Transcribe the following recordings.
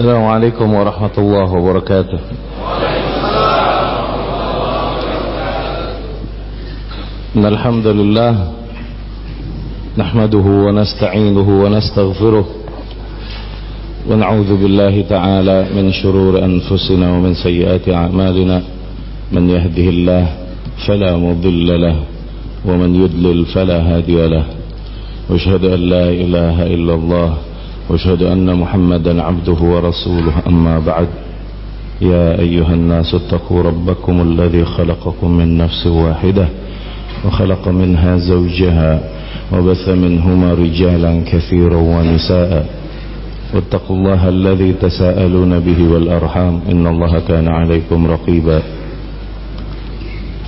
السلام عليكم ورحمة الله وبركاته. إن الحمد لله نحمده ونستعينه ونستغفره ونعوذ بالله تعالى من شرور أنفسنا ومن سيئات أعمالنا. من يهده الله فلا مضل له ومن يدلل فلا هادي له. واشهد أن لا إله إلا الله واشهد أن محمدا عبده ورسوله أما بعد. يا أيها الناس اتقوا ربكم الذي خلقكم من نفس واحدة وخلق منها زوجها وبث منهما رجالا كثيرا ونساء. واتقوا الله الذي تساءلون به والأرحام. إن الله كان عليكم رقيبا.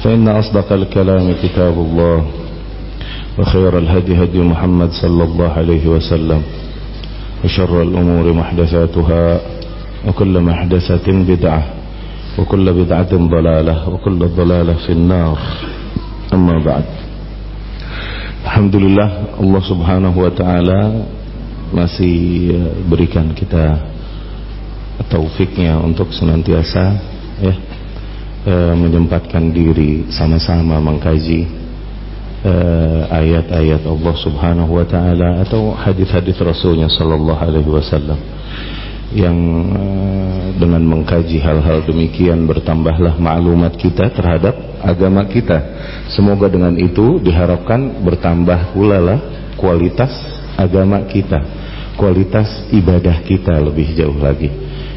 فإن أصدق الكلام كتاب الله وخير الهدي هدي محمد صلى الله عليه وسلم. وشر الأمور محدثاتها وكل محدثة بدعة وكل بدعة ضلالة وكل ضلالة في النار أما بعد Alhamdulillah Allah subhanahu wa ta'ala masih berikan kita taufiknya untuk senantiasa ya, menyempatkan diri sama-sama mengkaji Eh, ayat-ayat uh, Allah Subhanahu wa taala atau hadis-hadis Rasulnya sallallahu alaihi wasallam yang uh, dengan mengkaji hal-hal demikian bertambahlah maklumat kita terhadap agama kita. Semoga dengan itu diharapkan bertambah pula lah kualitas agama kita, kualitas ibadah kita lebih jauh lagi.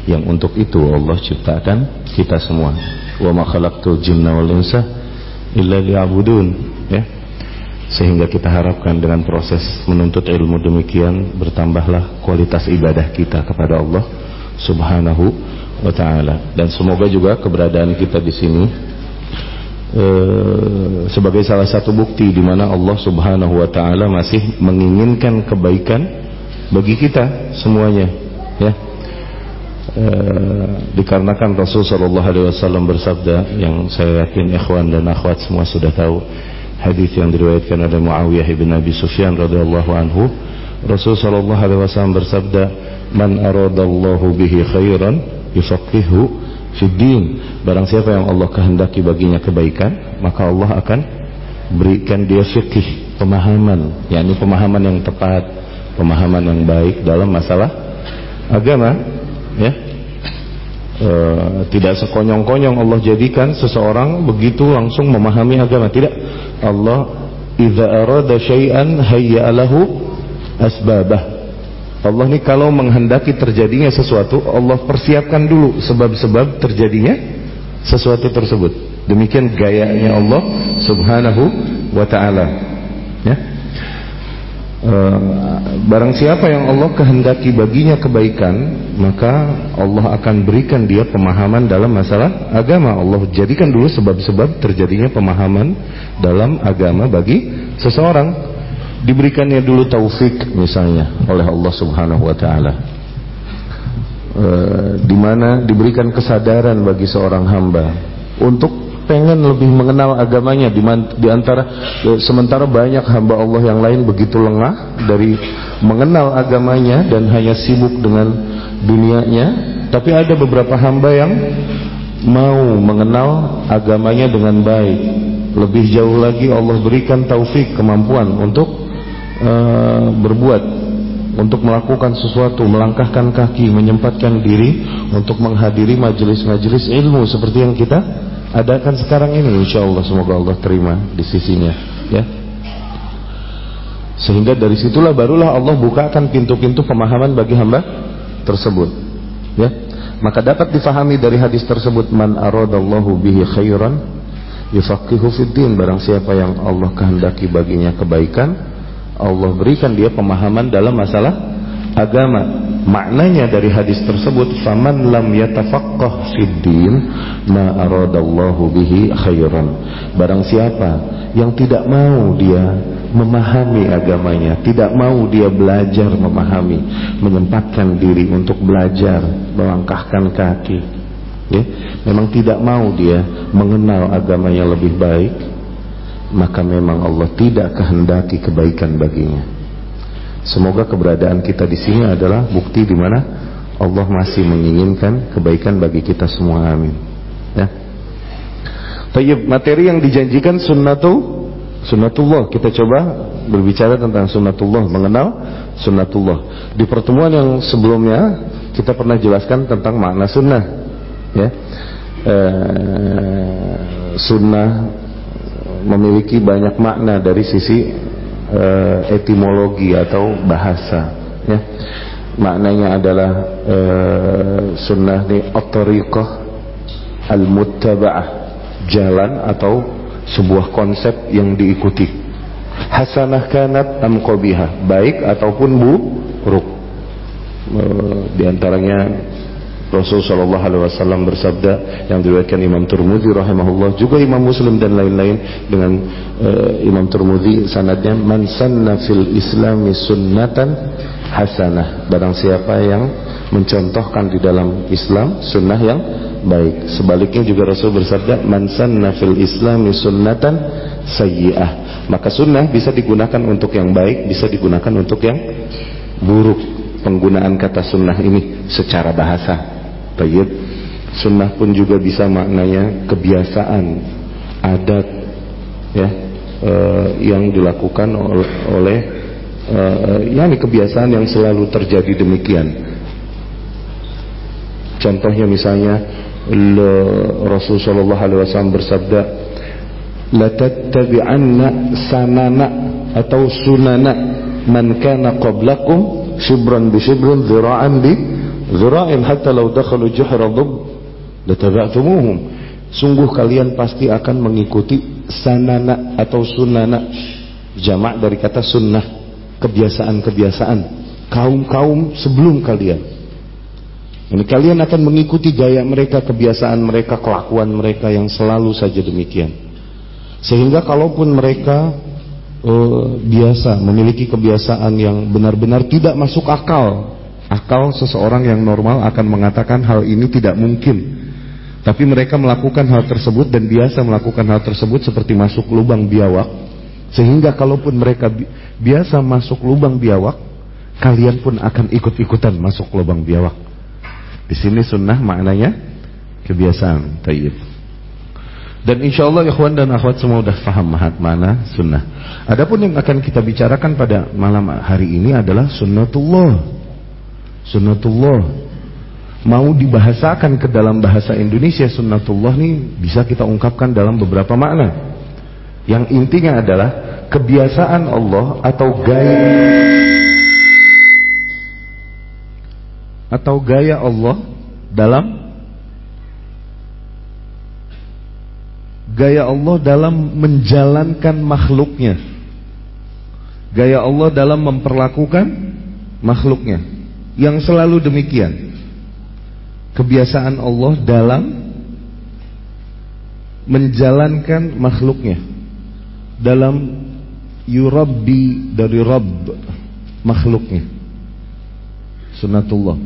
Yang untuk itu Allah ciptakan kita semua. Wa ma khalaqtul jinna wal insa illa liya'budun, ya sehingga kita harapkan dengan proses menuntut ilmu demikian bertambahlah kualitas ibadah kita kepada Allah Subhanahu wa taala. Dan semoga juga keberadaan kita di sini e, sebagai salah satu bukti di mana Allah Subhanahu wa taala masih menginginkan kebaikan bagi kita semuanya ya. E, dikarenakan Rasul sallallahu alaihi wasallam bersabda yang saya yakin ikhwan dan akhwat semua sudah tahu hadis yang diriwayatkan oleh Muawiyah bin Abi Sufyan radhiyallahu anhu. Rasul sallallahu alaihi wasallam bersabda man aradallahu bihi khairan yufaqihu fid din. Barang siapa yang Allah kehendaki baginya kebaikan maka Allah akan berikan dia fikih pemahaman. Yakni pemahaman yang tepat pemahaman yang baik dalam masalah agama ya. E, tidak sekonyong-konyong Allah jadikan seseorang begitu langsung memahami agama. Tidak Allah idza arada syai'an hayya'alahu asbabah. Allah ini kalau menghendaki terjadinya sesuatu Allah persiapkan dulu sebab-sebab terjadinya sesuatu tersebut. Demikian gayanya Allah subhanahu wa ta'ala. Ya Eh, barang siapa yang Allah kehendaki baginya kebaikan maka Allah akan berikan dia pemahaman dalam masalah agama. Allah jadikan dulu sebab-sebab terjadinya pemahaman dalam agama bagi seseorang. Diberikannya dulu taufik misalnya oleh Allah subhanahu wa ta'ala. E, di mana diberikan kesadaran bagi seorang hamba untuk pengen lebih mengenal agamanya. Di, antara e, sementara banyak hamba Allah yang lain begitu lengah dari mengenal agamanya dan hanya sibuk dengan dunianya. Tapi ada beberapa hamba yang mau mengenal agamanya dengan baik. Lebih jauh lagi Allah berikan taufik kemampuan untuk uh, berbuat untuk melakukan sesuatu melangkahkan kaki menyempatkan diri untuk menghadiri majelis-majelis ilmu seperti yang kita adakan sekarang ini insya Allah semoga Allah terima di sisinya ya. Sehingga dari situlah barulah Allah bukakan pintu-pintu pemahaman bagi hamba tersebut ya. Maka dapat difahami dari hadis tersebut man aradallahu bihi khairan yufaqihu fiddin barang siapa yang Allah kehendaki baginya kebaikan Allah berikan dia pemahaman dalam masalah agama. Maknanya dari hadis tersebut faman lam yatafaqqah fid din ma aradallahu bihi khairan. Barang siapa yang tidak mau dia memahami agamanya tidak mau dia belajar memahami menyempatkan diri untuk belajar melangkahkan kaki ya memang tidak mau dia mengenal agamanya lebih baik maka memang Allah tidak kehendaki kebaikan baginya Semoga keberadaan kita di sini adalah bukti di mana Allah masih menginginkan kebaikan bagi kita semua amin. Ya. Tayyib, materi yang dijanjikan sunnatu sunnatullah. Kita coba berbicara tentang sunnatullah mengenal sunnatullah. Di pertemuan yang sebelumnya kita pernah jelaskan tentang makna sunnah ya. Eh, sunnah memiliki banyak makna dari sisi uh, etimologi atau bahasa ya. Maknanya adalah uh, sunnah ni at-tariqah al-muttaba'ah jalan atau sebuah konsep yang diikuti. Hasanah kanat am baik ataupun buruk. Uh, di antaranya Rasul Shallallahu Alaihi Wasallam bersabda yang diriwayatkan Imam Turmudi rahimahullah juga Imam Muslim dan lain-lain dengan uh, Imam Turmudi sanadnya man sanna fil Islami sunnatan hasanah. Barang siapa yang mencontohkan di dalam Islam sunnah yang baik. Sebaliknya juga Rasul bersabda man sanna fil Islami sunnatan sayyi'ah. Maka sunnah bisa digunakan untuk yang baik bisa digunakan untuk yang buruk. Penggunaan kata sunnah ini secara bahasa Tayyib Sunnah pun juga bisa maknanya kebiasaan Adat ya e, Yang dilakukan oleh, oleh e, Yani kebiasaan yang selalu terjadi demikian. Contohnya misalnya Rasul Shallallahu Alaihi Wasallam bersabda latattabi'anna sanana atau sunana man kana qablakum bi shibrin dhira'an bi Zura'in hatta dakhalu juhra dhub lataba'tumuhum. Sungguh kalian pasti akan mengikuti sanana atau sunana jamak dari kata sunnah, kebiasaan-kebiasaan kaum-kaum sebelum kalian. Ini kalian akan mengikuti gaya mereka, kebiasaan mereka, kelakuan mereka yang selalu saja demikian. Sehingga kalaupun mereka uh, biasa memiliki kebiasaan yang benar-benar tidak masuk akal Akal seseorang yang normal akan mengatakan hal ini tidak mungkin. Tapi mereka melakukan hal tersebut dan biasa melakukan hal tersebut seperti masuk lubang biawak. Sehingga kalaupun mereka bi biasa masuk lubang biawak, kalian pun akan ikut-ikutan masuk lubang biawak. Di sini sunnah maknanya kebiasaan. Tayyib. Dan insya Allah ikhwan dan akhwat semua sudah faham mana sunnah. Adapun yang akan kita bicarakan pada malam hari ini adalah sunnatullah sunnatullah. Mau dibahasakan ke dalam bahasa Indonesia sunnatullah ini bisa kita ungkapkan dalam beberapa makna. Yang intinya adalah kebiasaan Allah atau gaya atau gaya Allah dalam gaya Allah dalam menjalankan makhluknya. Gaya Allah dalam memperlakukan makhluknya yang selalu demikian. Kebiasaan Allah dalam menjalankan makhluknya. Dalam yurabbi dari Rabb makhluknya. Sunnatullah.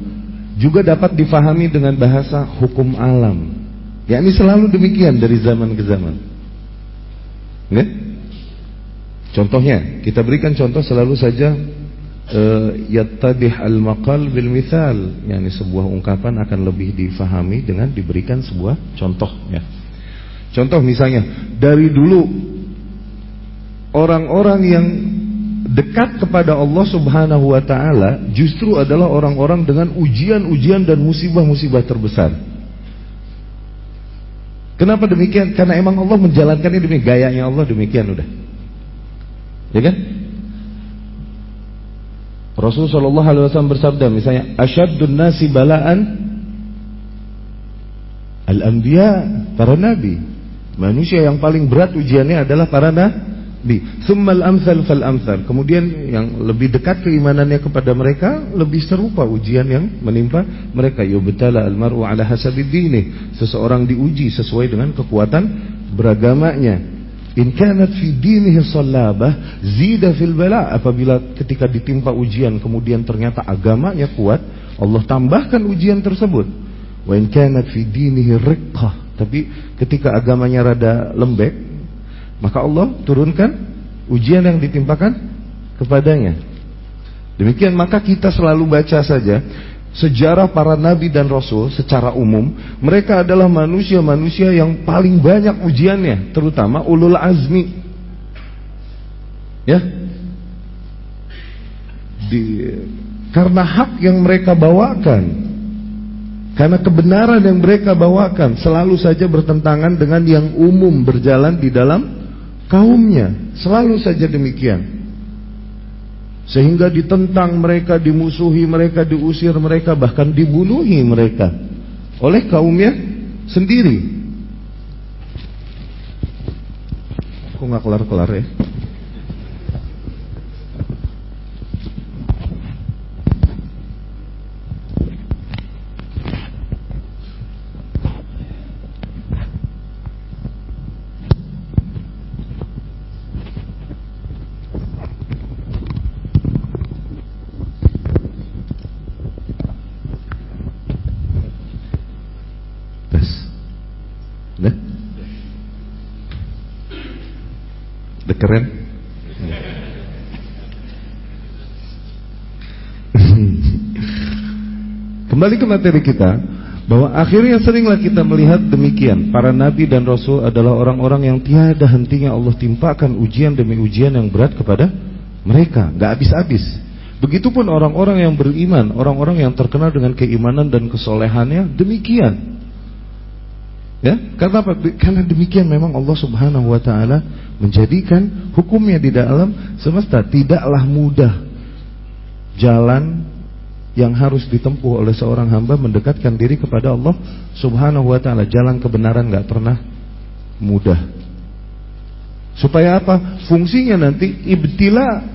Juga dapat difahami dengan bahasa hukum alam. Ya ini selalu demikian dari zaman ke zaman. Nggak? Contohnya, kita berikan contoh selalu saja uh, yattadih al-maqal bil mithal yakni sebuah ungkapan akan lebih difahami dengan diberikan sebuah contoh ya. Contoh misalnya dari dulu orang-orang yang dekat kepada Allah Subhanahu wa taala justru adalah orang-orang dengan ujian-ujian dan musibah-musibah terbesar. Kenapa demikian? Karena emang Allah menjalankannya demikian gayanya Allah demikian udah. Ya kan? Rasul Shallallahu Alaihi Wasallam bersabda misalnya asyadun nasi balaan al-anbiya para nabi. Manusia yang paling berat ujiannya adalah para nabi summal amsal fal amsal kemudian yang lebih dekat keimanannya kepada mereka lebih serupa ujian yang menimpa mereka. Yubtala al-mar'u ala hasabi dini seseorang diuji sesuai dengan kekuatan beragamanya In kanat fi dinihi salabah zida fil bala. Apabila ketika ditimpa ujian kemudian ternyata agamanya kuat Allah tambahkan ujian tersebut. Wa in kanat fi dinihi riqqah tapi ketika agamanya rada lembek maka Allah turunkan ujian yang ditimpakan kepadanya. Demikian maka kita selalu baca saja sejarah para nabi dan rasul secara umum, mereka adalah manusia-manusia yang paling banyak ujiannya, terutama ulul azmi. Ya. Di, karena hak yang mereka bawakan, karena kebenaran yang mereka bawakan selalu saja bertentangan dengan yang umum berjalan di dalam kaumnya, selalu saja demikian. Sehingga ditentang mereka, dimusuhi mereka, diusir mereka, bahkan dibunuhi mereka oleh kaumnya sendiri. Kok nggak kelar-kelar ya? Keren? Kembali ke materi kita bahwa akhirnya seringlah kita melihat demikian para nabi dan rasul adalah orang-orang yang tiada hentinya Allah timpakan ujian demi ujian yang berat kepada mereka, nggak habis-habis. Begitupun orang-orang yang beriman, orang-orang yang terkenal dengan keimanan dan kesolehannya demikian. Ya, karena apa? Karena demikian memang Allah Subhanahu wa taala menjadikan hukumnya di dalam semesta tidaklah mudah jalan yang harus ditempuh oleh seorang hamba mendekatkan diri kepada Allah Subhanahu wa taala. Jalan kebenaran nggak pernah mudah. Supaya apa? Fungsinya nanti ibtila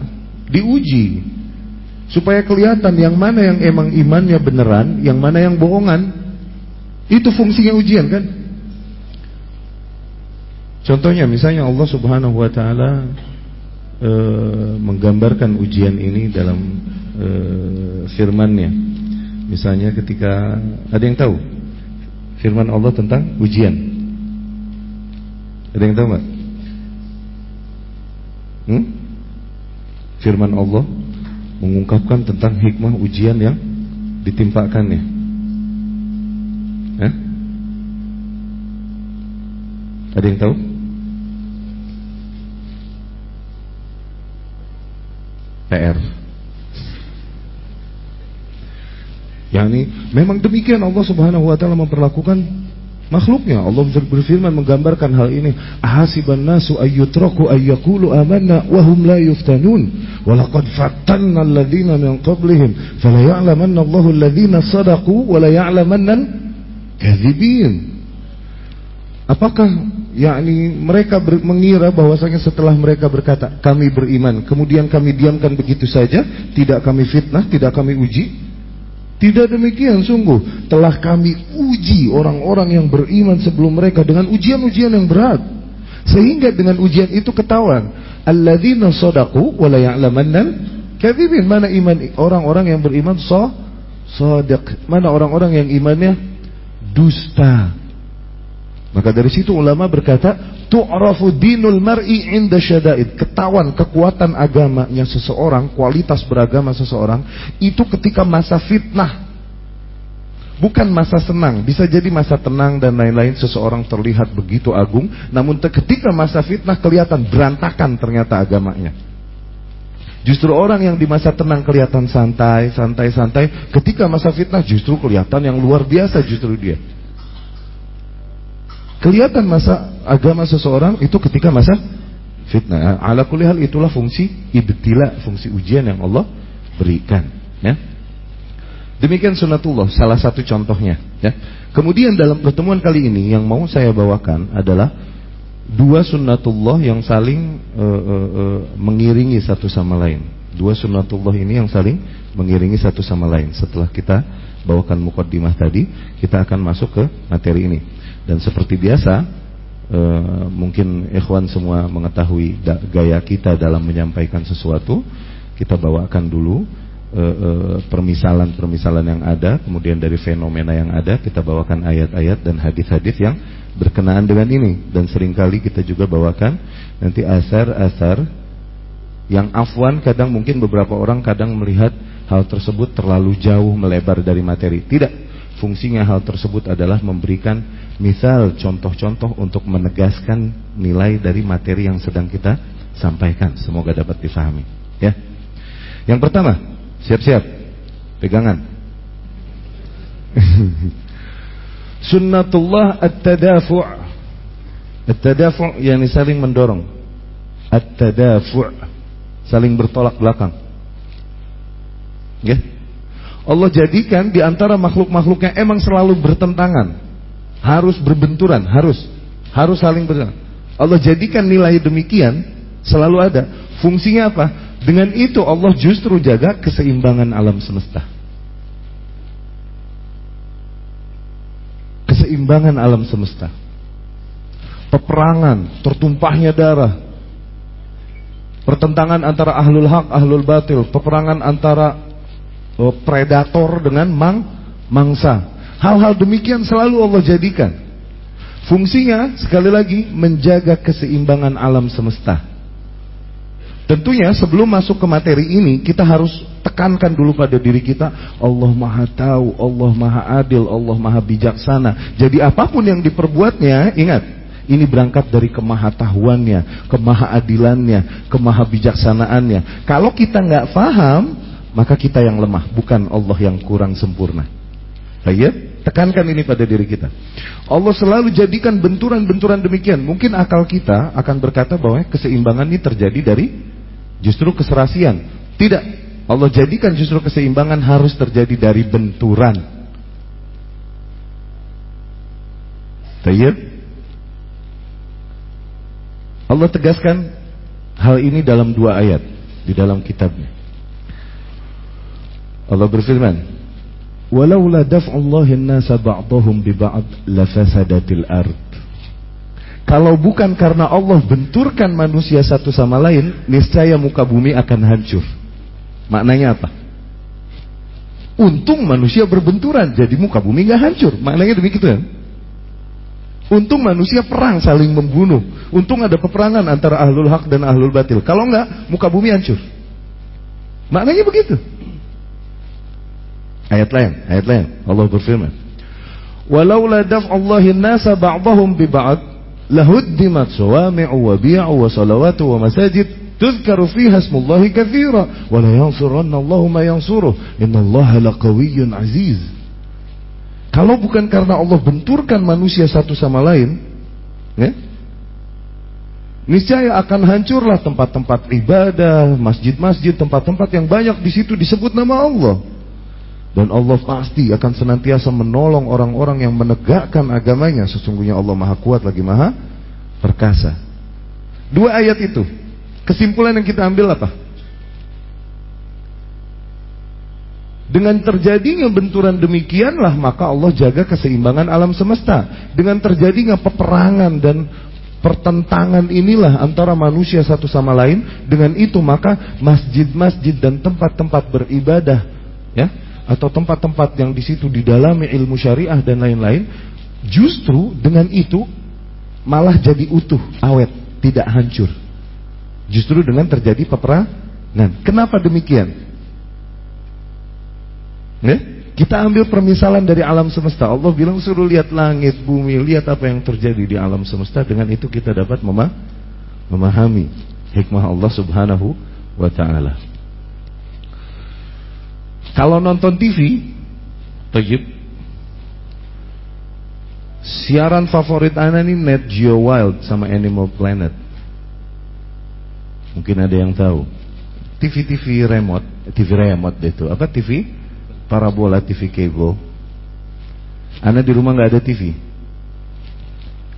diuji. Supaya kelihatan yang mana yang emang imannya beneran, yang mana yang bohongan. Itu fungsinya ujian kan? Contohnya misalnya Allah Subhanahu wa taala e, menggambarkan ujian ini dalam e, firman-Nya. Misalnya ketika ada yang tahu firman Allah tentang ujian. Ada yang tahu enggak? Hmm? Firman Allah mengungkapkan tentang hikmah ujian yang ditimpakannya. Eh? Ada yang tahu? PR. Yani memang demikian Allah Subhanahu wa taala memperlakukan makhluknya. Allah berfirman menggambarkan hal ini. Ahasiban nasu ayyutraku ayyakulu amanna wa hum la yuftanun. Wa laqad fattanna alladziina min qablihim fala ya'lamanna Allahu alladziina sadaqu wa la ya'lamanna. Apakah yakni mereka ber, mengira bahwasanya setelah mereka berkata kami beriman kemudian kami diamkan begitu saja tidak kami fitnah tidak kami uji? Tidak demikian sungguh. Telah kami uji orang-orang yang beriman sebelum mereka dengan ujian-ujian yang berat. Sehingga dengan ujian itu ketahuan alladzina sadaqu wa la ya'lamanna kadzibin mana iman orang-orang yang beriman so sadiq. Mana orang-orang yang imannya dusta maka dari situ ulama berkata, tu'rafu dinul mar'i inda syada'id. Ketahuan kekuatan agamanya seseorang, kualitas beragama seseorang itu ketika masa fitnah. Bukan masa senang, bisa jadi masa tenang dan lain-lain seseorang terlihat begitu agung, namun ketika masa fitnah kelihatan berantakan ternyata agamanya. Justru orang yang di masa tenang kelihatan santai, santai, santai, ketika masa fitnah justru kelihatan yang luar biasa justru dia. Kelihatan masa agama seseorang itu ketika masa fitnah. Ala kulli itulah fungsi ibtila, fungsi ujian yang Allah berikan, ya. Demikian sunatullah salah satu contohnya, ya. Kemudian dalam pertemuan kali ini yang mau saya bawakan adalah dua sunnatullah yang saling uh, uh, uh, mengiringi satu sama lain. Dua sunnatullah ini yang saling mengiringi satu sama lain. Setelah kita bawakan mukaddimah tadi, kita akan masuk ke materi ini. Dan seperti biasa, e, mungkin ikhwan semua mengetahui da, gaya kita dalam menyampaikan sesuatu. Kita bawakan dulu eh, permisalan-permisalan yang ada, kemudian dari fenomena yang ada, kita bawakan ayat-ayat dan hadis-hadis yang berkenaan dengan ini. Dan sering kali kita juga bawakan nanti asar-asar yang afwan kadang mungkin beberapa orang kadang melihat hal tersebut terlalu jauh melebar dari materi. Tidak. Fungsinya hal tersebut adalah memberikan misal contoh-contoh untuk menegaskan nilai dari materi yang sedang kita sampaikan. Semoga dapat difahami. Ya. Yang pertama, siap-siap. Pegangan. Sunnatullah at-tadafu' At-tadafu' yang saling mendorong. At-tadafu' saling bertolak belakang. Ya. Allah jadikan di antara makhluk-makhluknya emang selalu bertentangan. Harus berbenturan, harus. Harus saling bertentangan. Allah jadikan nilai demikian selalu ada. Fungsinya apa? Dengan itu Allah justru jaga keseimbangan alam semesta. Keseimbangan alam semesta. Peperangan, tertumpahnya darah, pertentangan antara ahlul hak, ahlul batil, peperangan antara predator dengan mang mangsa. Hal-hal demikian selalu Allah jadikan. Fungsinya sekali lagi menjaga keseimbangan alam semesta. Tentunya sebelum masuk ke materi ini kita harus tekankan dulu pada diri kita Allah Maha tahu, Allah Maha adil, Allah Maha bijaksana. Jadi apa pun yang diperbuatnya, ingat, ini berangkat dari kemahatahuannya, kemahaadilannya, kemahabijaksanaannya. Kalau kita nggak paham, maka kita yang lemah, bukan Allah yang kurang sempurna. Baik, tekankan ini pada diri kita. Allah selalu jadikan benturan-benturan demikian. Mungkin akal kita akan berkata bahwa keseimbangan ini terjadi dari justru keserasian. Tidak. Allah jadikan justru keseimbangan harus terjadi dari benturan. Baik. Allah tegaskan hal ini dalam dua ayat di dalam kitabnya. Allah berfirman, "Walaula daf'ullahi an-nasa ba'dahum bi ba'd lafasadatil ard." Kalau bukan karena Allah benturkan manusia satu sama lain, niscaya muka bumi akan hancur. Maknanya apa? Untung manusia berbenturan, jadi muka bumi nggak hancur. Maknanya demikian. Untung manusia perang saling membunuh. Untung ada peperangan antara ahlul hak dan ahlul batil. Kalau enggak, muka bumi hancur. Maknanya begitu. Ayat lain, ayat lain. Allah berfirman, "Walaula daf'ullahi an-nasa ba'dahum bi ba'd lahuddimat sawami'u wa bi'u wa salawatu wa masajid tuzkaru fiha ismullahi katsira wa la yansuranna Allahu ma yansuruh innallaha laqawiyyun aziz." Kalau bukan karena Allah benturkan manusia satu sama lain, ya, niscaya akan hancurlah tempat-tempat ibadah, masjid-masjid, tempat-tempat yang banyak di situ disebut nama Allah. Dan Allah pasti akan senantiasa menolong orang-orang yang menegakkan agamanya. Sesungguhnya Allah maha kuat lagi maha perkasa. Dua ayat itu. Kesimpulan yang kita ambil apa? Dengan terjadinya benturan demikianlah maka Allah jaga keseimbangan alam semesta. Dengan terjadinya peperangan dan pertentangan inilah antara manusia satu sama lain. Dengan itu maka masjid-masjid dan tempat-tempat beribadah ya atau tempat-tempat yang di situ didalami ilmu syariah dan lain-lain, justru dengan itu malah jadi utuh, awet, tidak hancur. Justru dengan terjadi peperangan. Kenapa demikian? Ya? Kita ambil permisalan dari alam semesta. Allah bilang suruh lihat langit, bumi, lihat apa yang terjadi di alam semesta. Dengan itu kita dapat memahami hikmah Allah Subhanahu wa taala. Kalau nonton TV, Tayyip Siaran favorit Anda ini Net Geo Wild sama Animal Planet. Mungkin ada yang tahu. TV-TV remote, TV remote itu. Apa TV? Parabola TV kabel. Anda di rumah nggak ada TV.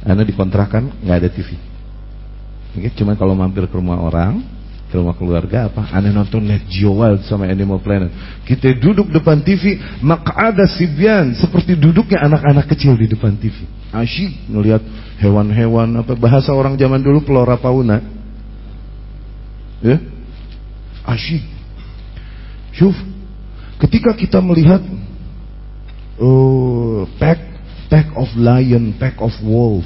Anda dikontrakan nggak ada TV. Oke, cuma kalau mampir ke rumah orang, rumah keluarga apa? Aneh nonton Net Geo sama Animal Planet. Kita duduk depan TV, maka ada Sibian seperti duduknya anak-anak kecil di depan TV. Asyik ngelihat hewan-hewan apa bahasa orang zaman dulu flora fauna. Ya? Asyik. Syuf, ketika kita melihat uh, pack pack of lion, pack of wolf,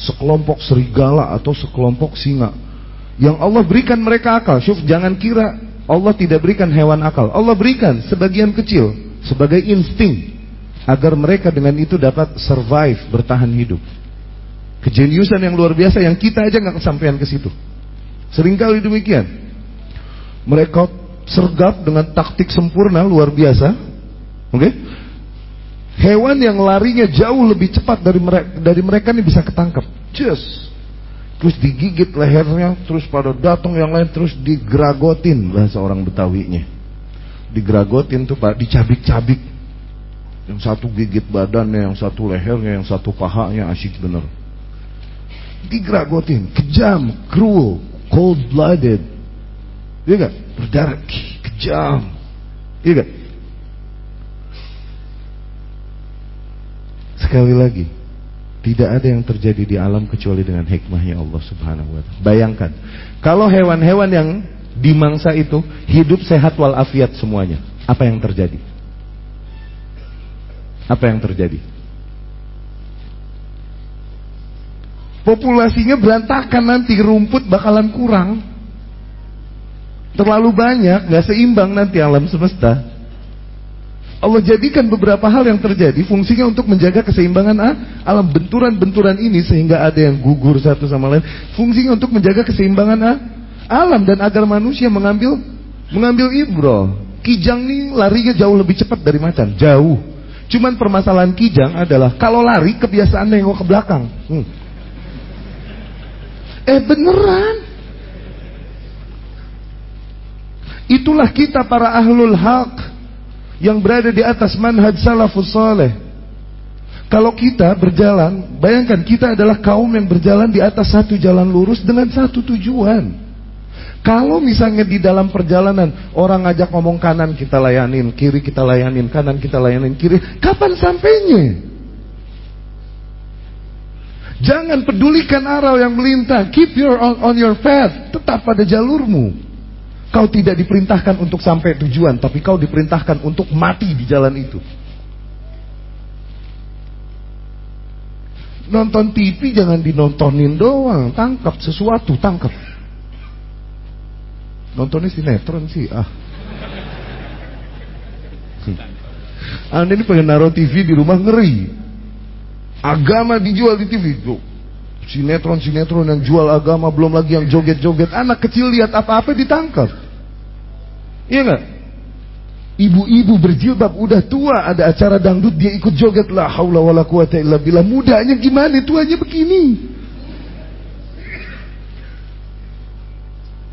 sekelompok serigala atau sekelompok singa yang Allah berikan mereka akal. Syuf, jangan kira Allah tidak berikan hewan akal. Allah berikan sebagian kecil sebagai insting agar mereka dengan itu dapat survive, bertahan hidup. Kejeniusan yang luar biasa yang kita aja nggak kesampaian ke situ. Seringkali demikian. Mereka sergap dengan taktik sempurna luar biasa. Oke? Okay? Hewan yang larinya jauh lebih cepat dari mereka dari mereka ini bisa ketangkep. Just terus digigit lehernya, terus pada datang yang lain terus digragotin bahasa orang Betawinya. Digragotin tuh Pak, dicabik-cabik. Yang satu gigit badannya, yang satu lehernya, yang satu pahanya asyik bener. Digragotin, kejam, cruel, cold blooded. Iya gak? Berdarah, kejam. Iya gak? Sekali lagi, tidak ada yang terjadi di alam kecuali dengan hikmahnya Allah Subhanahu wa taala. Bayangkan, kalau hewan-hewan yang dimangsa itu hidup sehat walafiat semuanya, apa yang terjadi? Apa yang terjadi? Populasinya berantakan nanti, rumput bakalan kurang. Terlalu banyak, nggak seimbang nanti alam semesta. Allah jadikan beberapa hal yang terjadi fungsinya untuk menjaga keseimbangan ah, alam benturan-benturan ini sehingga ada yang gugur satu sama lain. Fungsinya untuk menjaga keseimbangan ah, alam dan agar manusia mengambil mengambil ibro. Kijang nih larinya jauh lebih cepat dari macan, jauh. Cuman permasalahan kijang adalah kalau lari kebiasaan nengok ke belakang. Hmm. Eh beneran. Itulah kita para ahlul haq yang berada di atas manhaj salafus saleh. Kalau kita berjalan, bayangkan kita adalah kaum yang berjalan di atas satu jalan lurus dengan satu tujuan. Kalau misalnya di dalam perjalanan orang ngajak ngomong kanan kita layanin, kiri kita layanin, kanan kita layanin, kiri, kapan sampainya? Jangan pedulikan arah yang melintang. Keep your on, on your path. Tetap pada jalurmu. Kau tidak diperintahkan untuk sampai tujuan, tapi kau diperintahkan untuk mati di jalan itu. Nonton TV jangan dinontonin doang, tangkap sesuatu, tangkap. Nontonnya sinetron sih, ah. Anda ini pengen naruh TV di rumah ngeri. Agama dijual di TV. Tuh. Sinetron-sinetron yang jual agama, belum lagi yang joget-joget. Anak kecil lihat apa-apa ditangkap. Iya nggak? Ibu-ibu berjilbab udah tua ada acara dangdut dia ikut joget lah haula wala quwata illa billah. Mudanya gimana? Tuanya begini.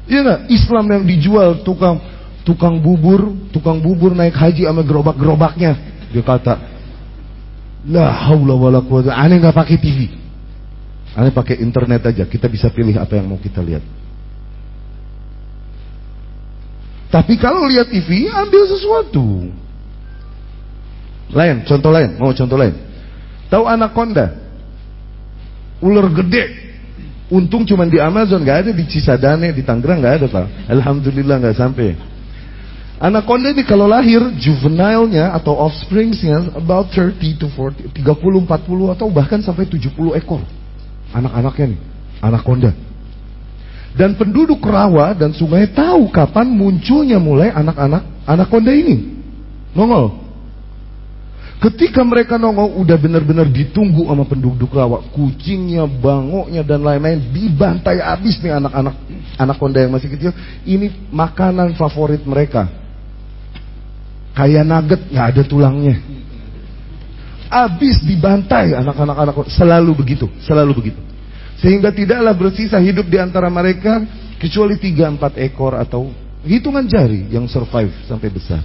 Iya nggak? Islam yang dijual tukang tukang bubur, tukang bubur naik haji sama gerobak-gerobaknya. Dia kata, La haula wala quwata. Aneh nggak pakai TV. Anda pakai internet aja, kita bisa pilih apa yang mau kita lihat. Tapi kalau lihat TV, ambil sesuatu. Lain, contoh lain, mau contoh lain. Tahu anaconda? Ular gede. Untung cuma di Amazon, nggak ada di Cisadane, di Tangerang nggak ada pak. Alhamdulillah nggak sampai. Anaconda ini kalau lahir juvenile-nya atau offspring-nya about 30 to 40, 30, 40 atau bahkan sampai 70 ekor anak-anaknya nih, anak konda. Dan penduduk rawa dan sungai tahu kapan munculnya mulai anak-anak anak konda ini. Nongol. Ketika mereka nongol udah benar-benar ditunggu sama penduduk rawa, kucingnya, bangoknya dan lain-lain dibantai habis nih anak-anak anak konda yang masih kecil. Ini makanan favorit mereka. Kayak nugget nggak ada tulangnya. Habis dibantai anak-anak anak selalu begitu, selalu begitu. Sehingga tidaklah bersisa hidup di antara mereka kecuali tiga empat ekor atau hitungan jari yang survive sampai besar.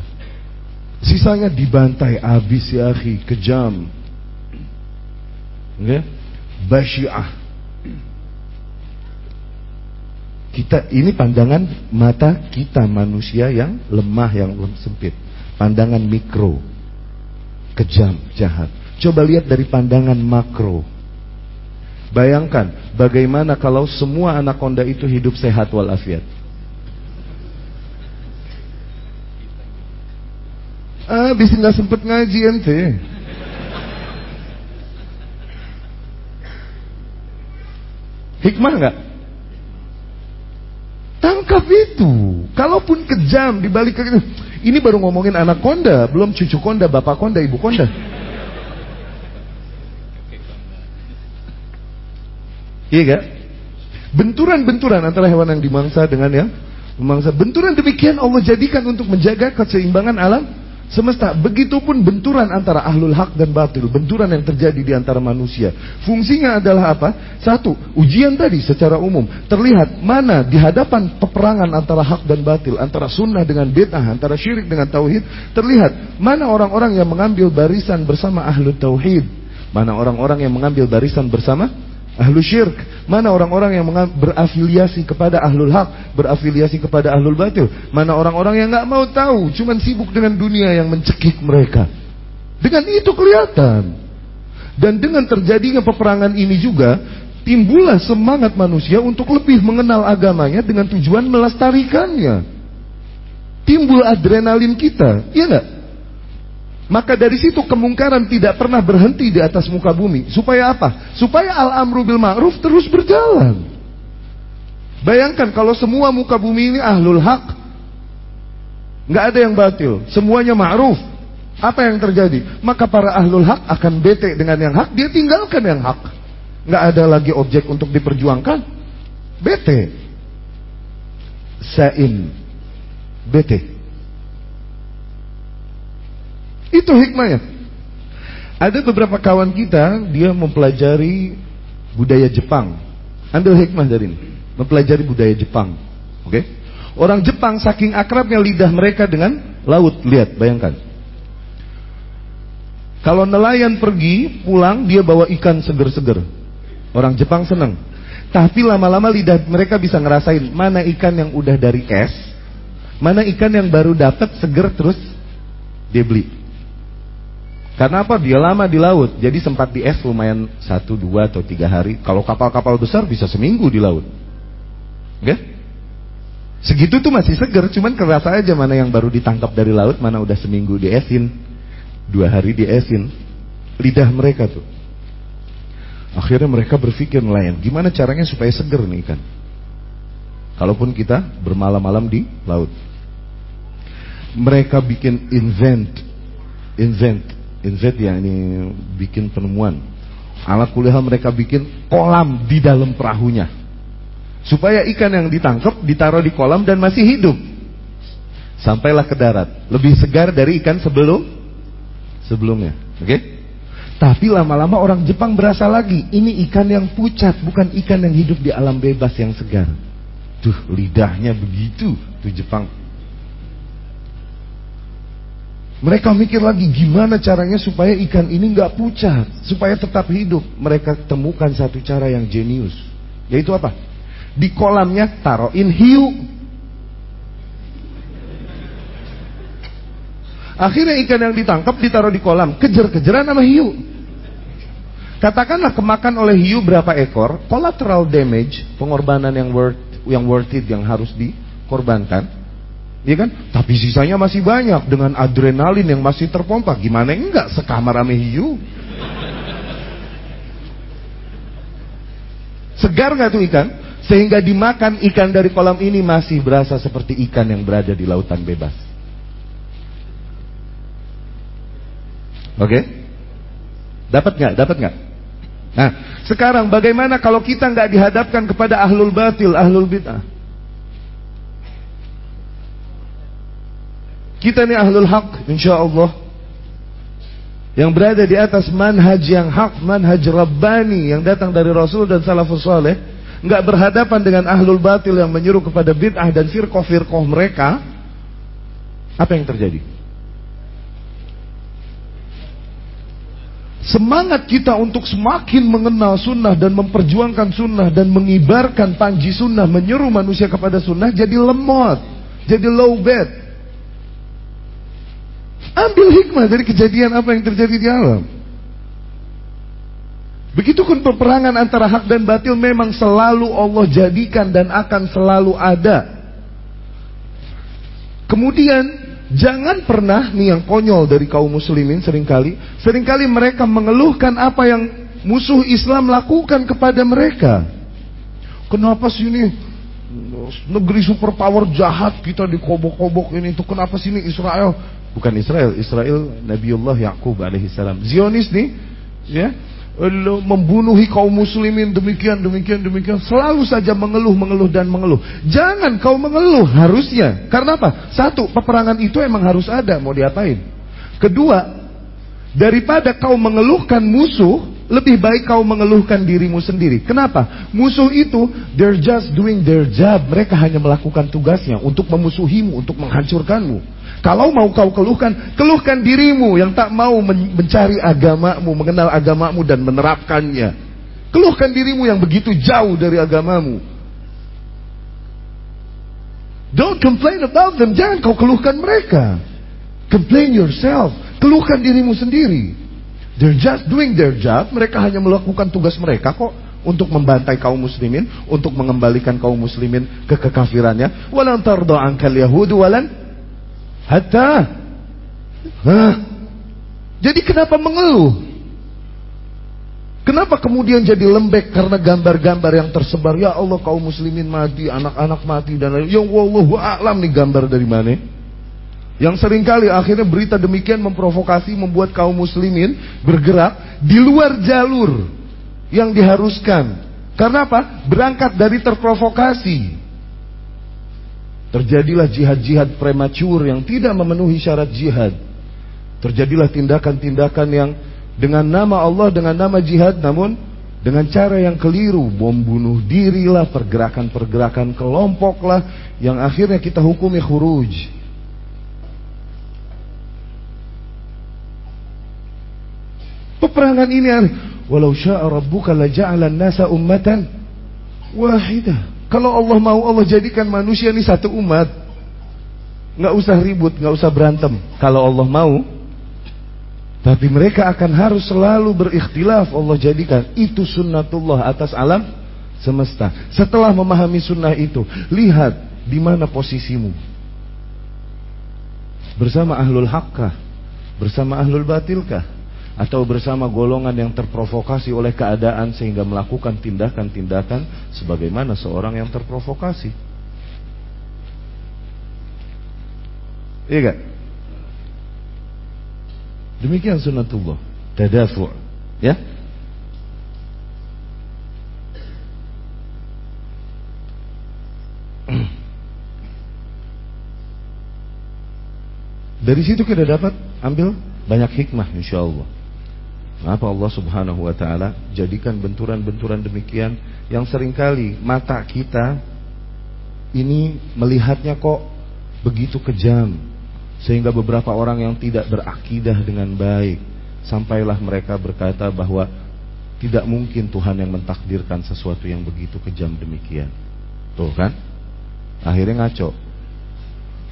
Sisanya dibantai habis ya akhi, kejam. Okay? Basyiah. Kita ini pandangan mata kita manusia yang lemah yang sempit. Pandangan mikro. Kejam, jahat. Coba lihat dari pandangan makro. Bayangkan bagaimana kalau semua anak konda itu hidup sehat walafiat. Ah, bisa nggak sempet ngaji ente. Hikmah nggak? Tangkap itu. Kalaupun kejam dibalik ke ini baru ngomongin anak konda, belum cucu konda, bapak konda, ibu konda. Iya gak? Benturan-benturan antara hewan yang dimangsa dengan yang memangsa. Benturan demikian Allah jadikan untuk menjaga keseimbangan alam semesta. Begitupun benturan antara ahlul hak dan batil. Benturan yang terjadi di antara manusia. Fungsinya adalah apa? Satu, ujian tadi secara umum. Terlihat mana di hadapan peperangan antara hak dan batil. Antara sunnah dengan bid'ah. Antara syirik dengan tauhid. Terlihat mana orang-orang yang mengambil barisan bersama ahlul tauhid. Mana orang-orang yang mengambil barisan bersama ahlu syirk. Mana orang-orang yang berafiliasi kepada ahlul hak, berafiliasi kepada ahlul batil. Mana orang-orang yang nggak mau tahu, cuman sibuk dengan dunia yang mencekik mereka. Dengan itu kelihatan. Dan dengan terjadinya peperangan ini juga, timbullah semangat manusia untuk lebih mengenal agamanya dengan tujuan melestarikannya. Timbul adrenalin kita, iya nggak? Maka dari situ kemungkaran tidak pernah berhenti di atas muka bumi. Supaya apa? Supaya al-amru bil ma'ruf terus berjalan. Bayangkan kalau semua muka bumi ini ahlul hak. Nggak ada yang batil. Semuanya ma'ruf. Apa yang terjadi? Maka para ahlul hak akan bete dengan yang hak. Dia tinggalkan yang hak. Nggak ada lagi objek untuk diperjuangkan. Bete. Sain. Bete. Itu hikmahnya. Ada beberapa kawan kita, dia mempelajari budaya Jepang. Ambil hikmah dari ini. Mempelajari budaya Jepang. Oke? Okay? Orang Jepang saking akrabnya lidah mereka dengan laut. Lihat, bayangkan. Kalau nelayan pergi, pulang, dia bawa ikan seger-seger. Orang Jepang senang. Tapi lama-lama lidah mereka bisa ngerasain mana ikan yang udah dari es, mana ikan yang baru dapat seger terus dia beli. Karena apa? Dia lama di laut, jadi sempat di es lumayan satu, dua atau tiga hari. Kalau kapal-kapal besar bisa seminggu di laut. Oke? Segitu tuh masih seger, cuman kerasa aja mana yang baru ditangkap dari laut, mana udah seminggu di esin, dua hari di esin. Lidah mereka tuh. Akhirnya mereka berpikir nelayan, gimana caranya supaya seger nih ikan? Kalaupun kita bermalam-malam di laut. Mereka bikin invent, invent Invent ya ini bikin penemuan. Alat kuliah mereka bikin kolam di dalam perahunya. Supaya ikan yang ditangkap ditaruh di kolam dan masih hidup. Sampailah ke darat. Lebih segar dari ikan sebelum sebelumnya. Oke? Okay? Tapi lama-lama orang Jepang berasa lagi, ini ikan yang pucat, bukan ikan yang hidup di alam bebas yang segar. Tuh, lidahnya begitu, tuh Jepang. Mereka mikir lagi gimana caranya supaya ikan ini nggak pucat, supaya tetap hidup. Mereka temukan satu cara yang jenius, yaitu apa? Di kolamnya taruhin hiu. Akhirnya ikan yang ditangkap ditaruh di kolam, kejar-kejaran sama hiu. Katakanlah kemakan oleh hiu berapa ekor, collateral damage, pengorbanan yang worth yang worth it yang harus dikorbankan Iya kan? Tapi sisanya masih banyak dengan adrenalin yang masih terpompa. Gimana enggak sekamar ame hiu? Segar nggak tuh ikan? Sehingga dimakan ikan dari kolam ini masih berasa seperti ikan yang berada di lautan bebas. Oke? Okay? Dapat nggak? Dapat nggak? Nah, sekarang bagaimana kalau kita nggak dihadapkan kepada ahlul batil, ahlul bid'ah? Kita ini ahlul haq insya Allah yang berada di atas manhaj yang hak, manhaj rabbani yang datang dari Rasul dan salafus saleh, nggak berhadapan dengan ahlul batil yang menyuruh kepada bid'ah dan firqah-firqah mereka, apa yang terjadi? Semangat kita untuk semakin mengenal sunnah dan memperjuangkan sunnah dan mengibarkan panji sunnah menyeru manusia kepada sunnah jadi lemot, jadi low bed. Ambil hikmah dari kejadian apa yang terjadi di alam. Begitupun peperangan antara hak dan batil memang selalu Allah jadikan dan akan selalu ada. Kemudian jangan pernah nih yang konyol dari kaum muslimin sering kali, sering kali mereka mengeluhkan apa yang musuh Islam lakukan kepada mereka. Kenapa sih ini negeri superpower jahat kita dikobok-kobok ini itu kenapa sini Israel bukan Israel. Israel Nabiullah Yakub alaihissalam Zionis nih ya. Membunuhi kaum muslimin demikian demikian demikian. Selalu saja mengeluh mengeluh dan mengeluh. Jangan kau mengeluh harusnya. Karena apa? Satu peperangan itu emang harus ada. Mau diapain? Kedua daripada kau mengeluhkan musuh lebih baik kau mengeluhkan dirimu sendiri. Kenapa? Musuh itu, they're just doing their job. Mereka hanya melakukan tugasnya untuk memusuhimu, untuk menghancurkanmu. Kalau mau kau keluhkan, keluhkan dirimu yang tak mau mencari agamamu, mengenal agamamu dan menerapkannya. Keluhkan dirimu yang begitu jauh dari agamamu. Don't complain about them. Jangan kau keluhkan mereka. Complain yourself. Keluhkan dirimu sendiri. They're just doing their job. Mereka hanya melakukan tugas mereka kok untuk membantai kaum muslimin, untuk mengembalikan kaum muslimin ke kekafirannya. Walan tardo angkal yahudu walan hatta. Hah? Jadi kenapa mengeluh? Kenapa kemudian jadi lembek karena gambar-gambar yang tersebar? Ya Allah kaum muslimin mati, anak-anak mati dan lain. Ya Allah, alam nih gambar dari mana? Yang sering kali akhirnya berita demikian memprovokasi membuat kaum muslimin bergerak di luar jalur yang diharuskan. Karena apa? Berangkat dari terprovokasi. Terjadilah jihad-jihad prematur yang tidak memenuhi syarat jihad. Terjadilah tindakan-tindakan yang dengan nama Allah, dengan nama jihad, namun dengan cara yang keliru, bom bunuh dirilah, pergerakan-pergerakan kelompok lah, yang akhirnya kita hukumi khuruj. Peperangan ini walau syaa rabbuka laja'ala nasa ummatan wahidah. Kalau Allah mau Allah jadikan manusia ini satu umat. Nggak usah ribut, nggak usah berantem. Kalau Allah mau, tapi mereka akan harus selalu berikhtilaf Allah jadikan. Itu sunnatullah atas alam semesta. Setelah memahami sunnah itu, lihat di mana posisimu. Bersama ahlul haqqah, bersama ahlul batilkah? Atau bersama golongan yang terprovokasi oleh keadaan sehingga melakukan tindakan-tindakan sebagaimana seorang yang terprovokasi. Iya gak? Demikian sunnatullah. Tadafu' ya. Dari situ kita dapat ambil banyak hikmah insya Allah. Mengapa Allah subhanahu wa ta'ala jadikan benturan-benturan demikian yang sering kali mata kita ini melihatnya kok begitu kejam sehingga beberapa orang yang tidak berakidah dengan baik sampailah mereka berkata bahwa tidak mungkin Tuhan yang mentakdirkan sesuatu yang begitu kejam demikian. Tuh kan? Akhirnya ngaco.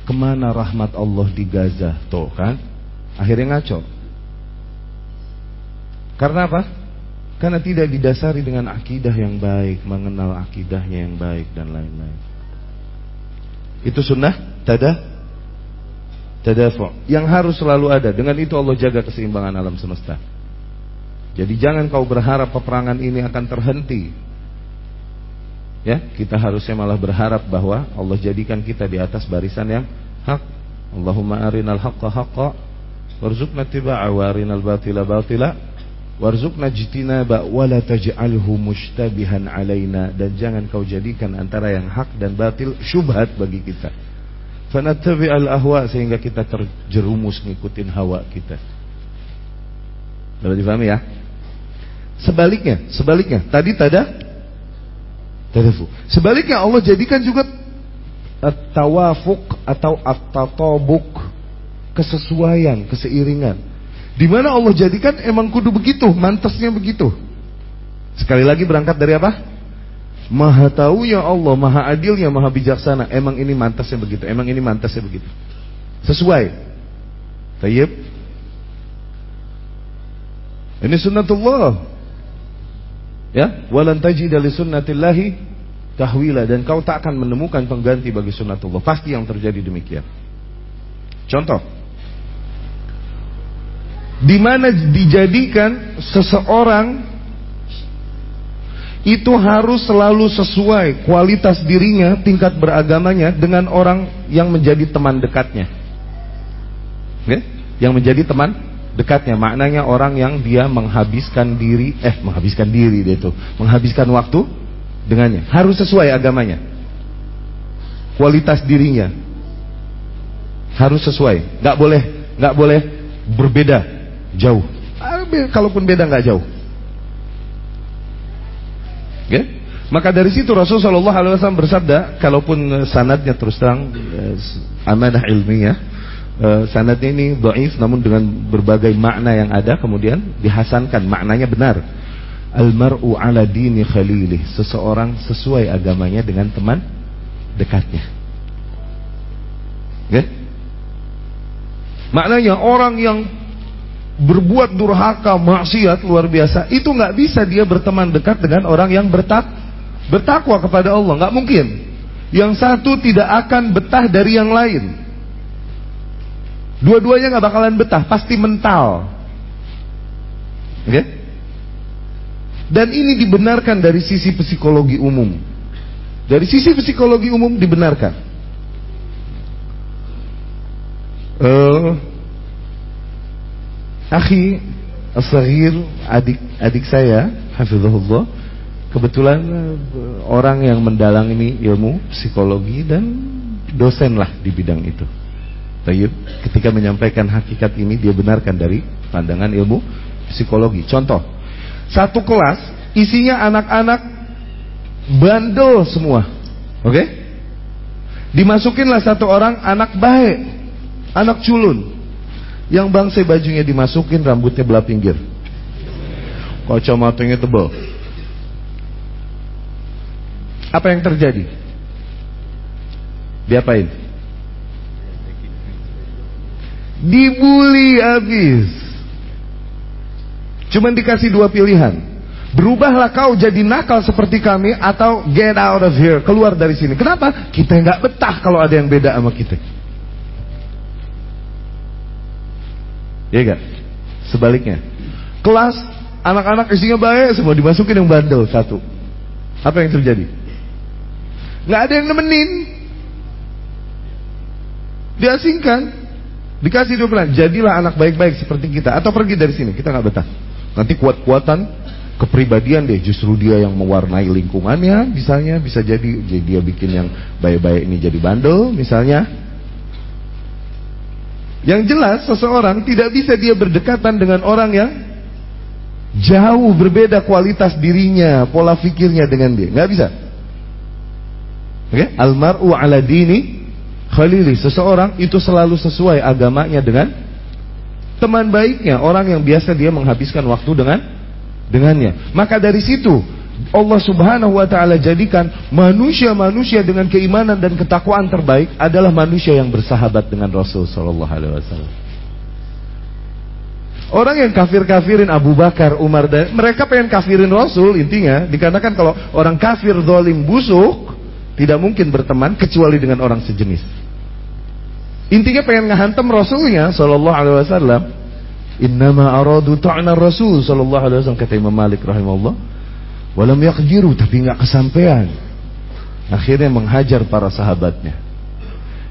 Ke mana rahmat Allah di Gaza? Tuh kan? Akhirnya ngaco. Karena apa? Karena tidak didasari dengan akidah yang baik, mengenal akidahnya yang baik dan lain-lain. Itu sunnah tada tadafu yang harus selalu ada. Dengan itu Allah jaga keseimbangan alam semesta. Jadi jangan kau berharap peperangan ini akan terhenti. Ya, kita harusnya malah berharap bahwa Allah jadikan kita di atas barisan yang hak. Allahumma arinal haqqa haqqa warzuqna tiba'a wa arinal batila batila Warzukna jitinaba wala taj'alhu mushtabihan alaina dan jangan kau jadikan antara yang hak dan batil syubhat bagi kita. Fanattabi al-ahwa sehingga kita terjerumus ngikutin hawa kita. Dapat difahami ya? Sebaliknya, sebaliknya. Tadi tada tadafu. Sebaliknya Allah jadikan juga tawafuk atau at-tatabuk kesesuaian, keseiringan di mana Allah jadikan emang kudu begitu, mantasnya begitu. Sekali lagi berangkat dari apa? Maha tahu ya Allah, maha adilnya, maha bijaksana. Emang ini mantasnya begitu, emang ini mantasnya begitu. Sesuai. Tayyib. Ini sunnatullah. Ya, walan tajid li sunnatillahi tahwila dan kau tak akan menemukan pengganti bagi sunnatullah. Pasti yang terjadi demikian. Contoh, di mana dijadikan seseorang itu harus selalu sesuai kualitas dirinya, tingkat beragamanya dengan orang yang menjadi teman dekatnya. Yang menjadi teman dekatnya, maknanya orang yang dia menghabiskan diri, eh menghabiskan diri dia itu, menghabiskan waktu dengannya. Harus sesuai agamanya. Kualitas dirinya harus sesuai. Gak boleh, gak boleh berbeda jauh. Ah, kalaupun beda nggak jauh. Okay? Maka dari situ Rasulullah SAW bersabda, kalaupun sanadnya terus terang eh, amanah ilmiah, eh, sanadnya ini doif, namun dengan berbagai makna yang ada, kemudian dihasankan maknanya benar. Almaru ala dini khalilih, seseorang sesuai agamanya dengan teman dekatnya. Okay? Maknanya orang yang berbuat durhaka, maksiat luar biasa, itu nggak bisa dia berteman dekat dengan orang yang bertak bertakwa kepada Allah, nggak mungkin. Yang satu tidak akan betah dari yang lain. Dua-duanya nggak bakalan betah, pasti mental. Oke? Okay? Dan ini dibenarkan dari sisi psikologi umum. Dari sisi psikologi umum dibenarkan. Uh, Akhi Asagir adik adik saya Hafizahullah kebetulan eh, orang yang mendalang ini ilmu psikologi dan dosen lah di bidang itu. Tayyib ketika menyampaikan hakikat ini dia benarkan dari pandangan ilmu psikologi. Contoh, satu kelas isinya anak-anak bandel semua. Oke? Okay? Dimasukinlah satu orang anak baik, anak culun. Yang bangsa bajunya dimasukin, rambutnya belah pinggir. Kacamatanya tebal. Apa yang terjadi? Diapain? Dibully habis. Cuman dikasih dua pilihan. Berubahlah kau jadi nakal seperti kami atau get out of here, keluar dari sini. Kenapa? Kita nggak betah kalau ada yang beda sama kita. Ya enggak? Sebaliknya. Kelas anak-anak isinya baik semua dimasukin yang bandel satu. Apa yang terjadi? Nggak ada yang nemenin. Diasingkan. Dikasih dua pelan. Jadilah anak baik-baik seperti kita. Atau pergi dari sini. Kita nggak betah. Nanti kuat-kuatan kepribadian deh. Justru dia yang mewarnai lingkungannya. Misalnya bisa jadi dia bikin yang baik-baik ini jadi bandel. Misalnya yang jelas seseorang tidak bisa dia berdekatan dengan orang yang jauh berbeda kualitas dirinya, pola pikirnya dengan dia. Nggak bisa. Oke? Okay? Almaru ala dini khalili. Seseorang itu selalu sesuai agamanya dengan teman baiknya, orang yang biasa dia menghabiskan waktu dengan dengannya. Maka dari situ Allah Subhanahu wa taala jadikan manusia-manusia dengan keimanan dan ketakwaan terbaik adalah manusia yang bersahabat dengan Rasul sallallahu alaihi wasallam. Orang yang kafir-kafirin Abu Bakar, Umar dan mereka pengen kafirin Rasul intinya dikarenakan kalau orang kafir zalim busuk tidak mungkin berteman kecuali dengan orang sejenis. Intinya pengen ngehantem Rasulnya sallallahu alaihi wasallam. Innama aradu ta'na Rasul sallallahu alaihi wasallam kata Imam Malik rahimahullah Walam yakdiru tapi nggak kesampaian. Akhirnya menghajar para sahabatnya.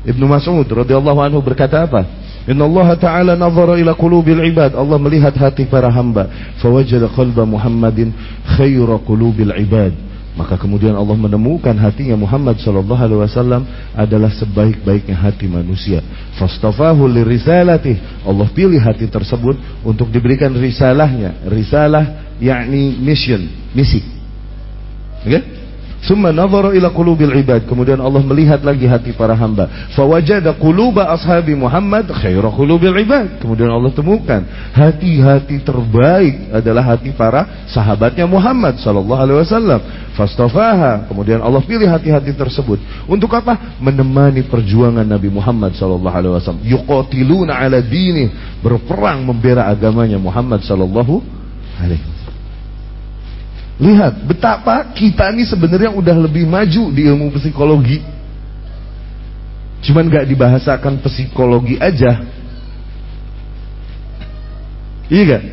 Ibnu Mas'ud radhiyallahu anhu berkata apa? Inna Allah Ta'ala nazara ila qulubil ibad. Allah melihat hati para hamba. Fawajada qalba Muhammadin khaira qulubil ibad. Maka kemudian Allah menemukan hatinya Muhammad sallallahu alaihi wasallam adalah sebaik-baiknya hati manusia. Fastafahu lirisalati. Allah pilih hati tersebut untuk diberikan risalahnya. Risalah yakni mission, misi. Ya? Summa nazara ila qulubil ibad. Kemudian Allah melihat lagi hati para hamba. Fawajada quluba ashabi Muhammad khaira qulubil ibad. Kemudian Allah temukan hati-hati terbaik adalah hati para sahabatnya Muhammad sallallahu alaihi wasallam. Fastafaha. Kemudian Allah pilih hati-hati tersebut. Untuk apa? Menemani perjuangan Nabi Muhammad sallallahu alaihi wasallam. Yuqatiluna ala dini, berperang membela agamanya Muhammad sallallahu alaihi. Lihat betapa kita ini sebenarnya udah lebih maju di ilmu psikologi. Cuman gak dibahasakan psikologi aja. Iya gak?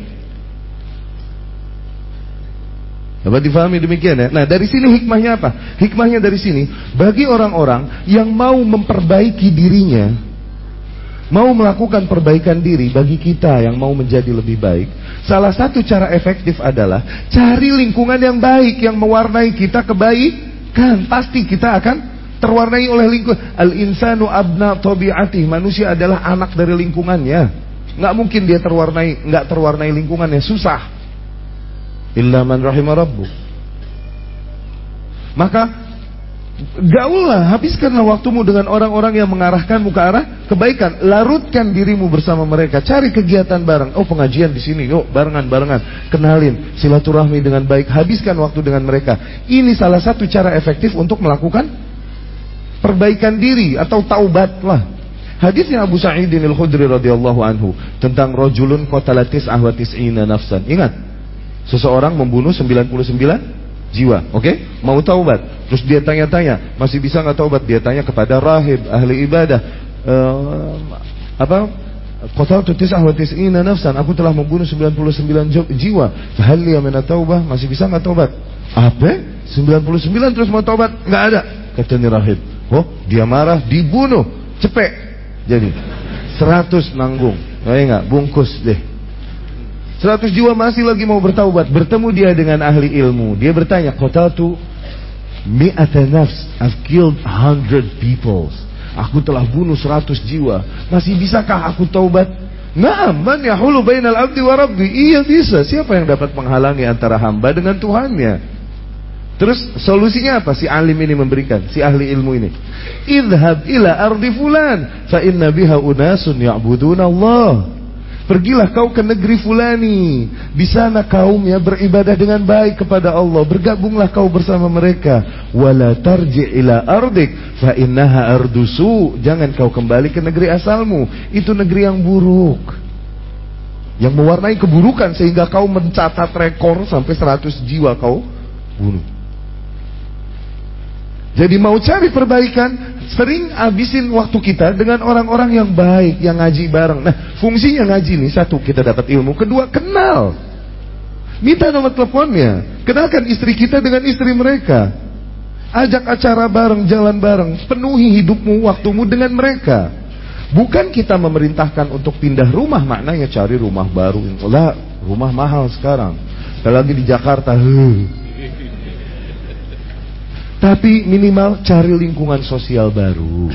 Dapat difahami demikian ya. Nah dari sini hikmahnya apa? Hikmahnya dari sini bagi orang-orang yang mau memperbaiki dirinya, mau melakukan perbaikan diri bagi kita yang mau menjadi lebih baik. Salah satu cara efektif adalah cari lingkungan yang baik yang mewarnai kita kebaikan. Pasti kita akan terwarnai oleh lingkungan. Al insanu abna tabiati. Manusia adalah anak dari lingkungannya. Nggak mungkin dia terwarnai, nggak terwarnai lingkungannya susah. Illa man rahimah. Maka gaullah, habiskanlah waktumu dengan orang-orang yang mengarahkanmu ke arah kebaikan. Larutkan dirimu bersama mereka. Cari kegiatan bareng. Oh pengajian di sini, yuk barengan-barengan. Kenalin, silaturahmi dengan baik. Habiskan waktu dengan mereka. Ini salah satu cara efektif untuk melakukan perbaikan diri atau taubatlah. Hadisnya Abu Sa'idin al-Khudri radhiyallahu anhu tentang rojulun qatalatis ahwatis ina nafsan. Ingat, Seseorang membunuh 99 jiwa, oke? Okay? Mau taubat. Terus dia tanya-tanya, masih bisa nggak taubat? Dia tanya kepada rahib, ahli ibadah. Uh, apa? Qataltu tis'ah wa tis'ina nafsan. Aku telah membunuh 99 jiwa. Hal liya taubah? Masih bisa nggak taubat? Apa? 99 terus mau taubat? Nggak ada. Katanya rahib. Oh, dia marah, dibunuh. Cepet. Jadi 100 nanggung. Oh, enggak, bungkus deh. Seratus jiwa masih lagi mau bertaubat. Bertemu dia dengan ahli ilmu. Dia bertanya, tu mi'ata nafs. I've killed hundred people. Aku telah bunuh seratus jiwa. Masih bisakah aku taubat? Naam, man yahulu bainal abdi wa rabbi. Iya bisa. Siapa yang dapat menghalangi antara hamba dengan Tuhannya? Terus solusinya apa? Si alim ini memberikan, si ahli ilmu ini. Idhab ila ardi fulan, fa inna biha unasun ya'budun Allah. Pergilah kau ke negeri fulani. Di sana kaumnya beribadah dengan baik kepada Allah. Bergabunglah kau bersama mereka. Wala tarji ila ardik fa innaha ardusu. Jangan kau kembali ke negeri asalmu. Itu negeri yang buruk. Yang mewarnai keburukan sehingga kau mencatat rekor sampai 100 jiwa kau bunuh. Jadi mau cari perbaikan, sering habisin waktu kita dengan orang-orang yang baik, yang ngaji bareng. Nah, fungsinya ngaji nih, satu kita dapat ilmu, kedua kenal. Minta nomor teleponnya, kenalkan istri kita dengan istri mereka. Ajak acara bareng, jalan bareng, penuhi hidupmu, waktumu dengan mereka. Bukan kita memerintahkan untuk pindah rumah, maknanya cari rumah baru. Lah, rumah mahal sekarang. Lagi di Jakarta. Tapi minimal cari lingkungan sosial baru.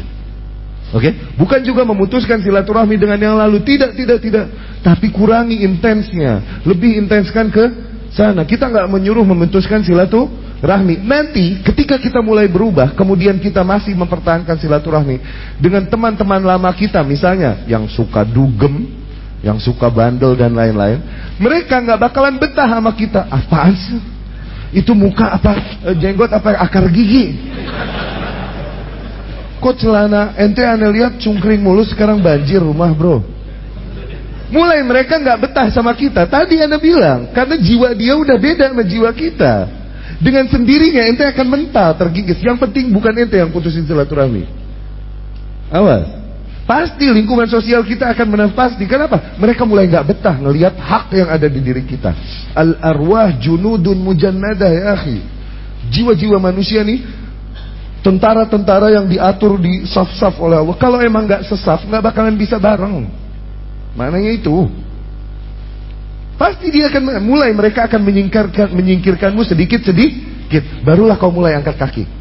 Oke, okay? bukan juga memutuskan silaturahmi dengan yang lalu. Tidak, tidak, tidak. Tapi kurangi intensnya. Lebih intenskan ke sana. Kita nggak menyuruh memutuskan silaturahmi. Nanti ketika kita mulai berubah, kemudian kita masih mempertahankan silaturahmi dengan teman-teman lama kita, misalnya yang suka dugem, yang suka bandel dan lain-lain, mereka nggak bakalan betah sama kita. Apaan sih? Itu muka apa? Eh, jenggot apa? Akar gigi. Kok celana ente aneh lihat cungkring mulu sekarang banjir rumah bro. Mulai mereka nggak betah sama kita. Tadi anda bilang karena jiwa dia udah beda sama jiwa kita. Dengan sendirinya ente akan mental tergigit. Yang penting bukan ente yang putusin silaturahmi. Awas. Pasti lingkungan sosial kita akan menempasti. Kenapa? Mereka mulai nggak betah ngelihat hak yang ada di diri kita. Al arwah junudun mujannadah ya akhi. Jiwa-jiwa manusia nih tentara-tentara yang diatur di saf-saf oleh Allah. Kalau emang nggak sesaf, nggak bakalan bisa bareng. Maknanya itu. Pasti dia akan mulai mereka akan menyingkirkan menyingkirkanmu sedikit sedikit. Barulah kau mulai angkat kaki.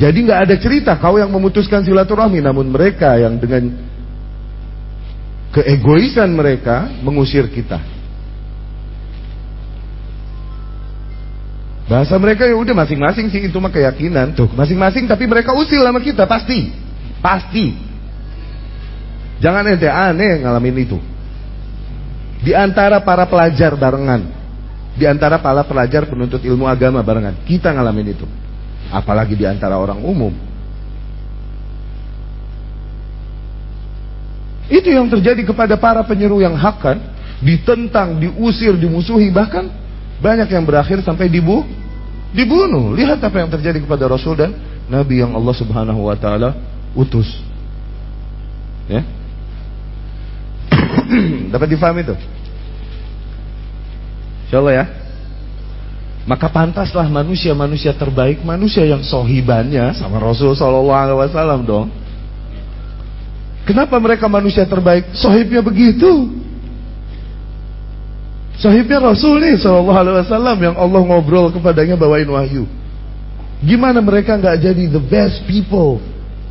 Jadi nggak ada cerita kau yang memutuskan silaturahmi, namun mereka yang dengan keegoisan mereka mengusir kita. Bahasa mereka ya udah masing-masing sih itu mah keyakinan tuh, masing-masing tapi mereka usil sama kita pasti, pasti. Jangan ente aneh ngalamin itu. Di antara para pelajar barengan, di antara para pelajar penuntut ilmu agama barengan, kita ngalamin itu apalagi di antara orang umum. Itu yang terjadi kepada para penyeru yang hak kan, ditentang, diusir, dimusuhi, bahkan banyak yang berakhir sampai dibu dibunuh. Lihat apa yang terjadi kepada Rasul dan Nabi yang Allah Subhanahu wa taala utus. Ya. Dapat difahami itu? Insyaallah ya. Maka pantaslah manusia-manusia terbaik, manusia yang sohibannya sama Rasul Shallallahu Alaihi Wasallam dong. Kenapa mereka manusia terbaik? Sohibnya begitu. Sohibnya Rasul nih Shallallahu Alaihi Wasallam yang Allah ngobrol kepadanya bawain wahyu. Gimana mereka nggak jadi the best people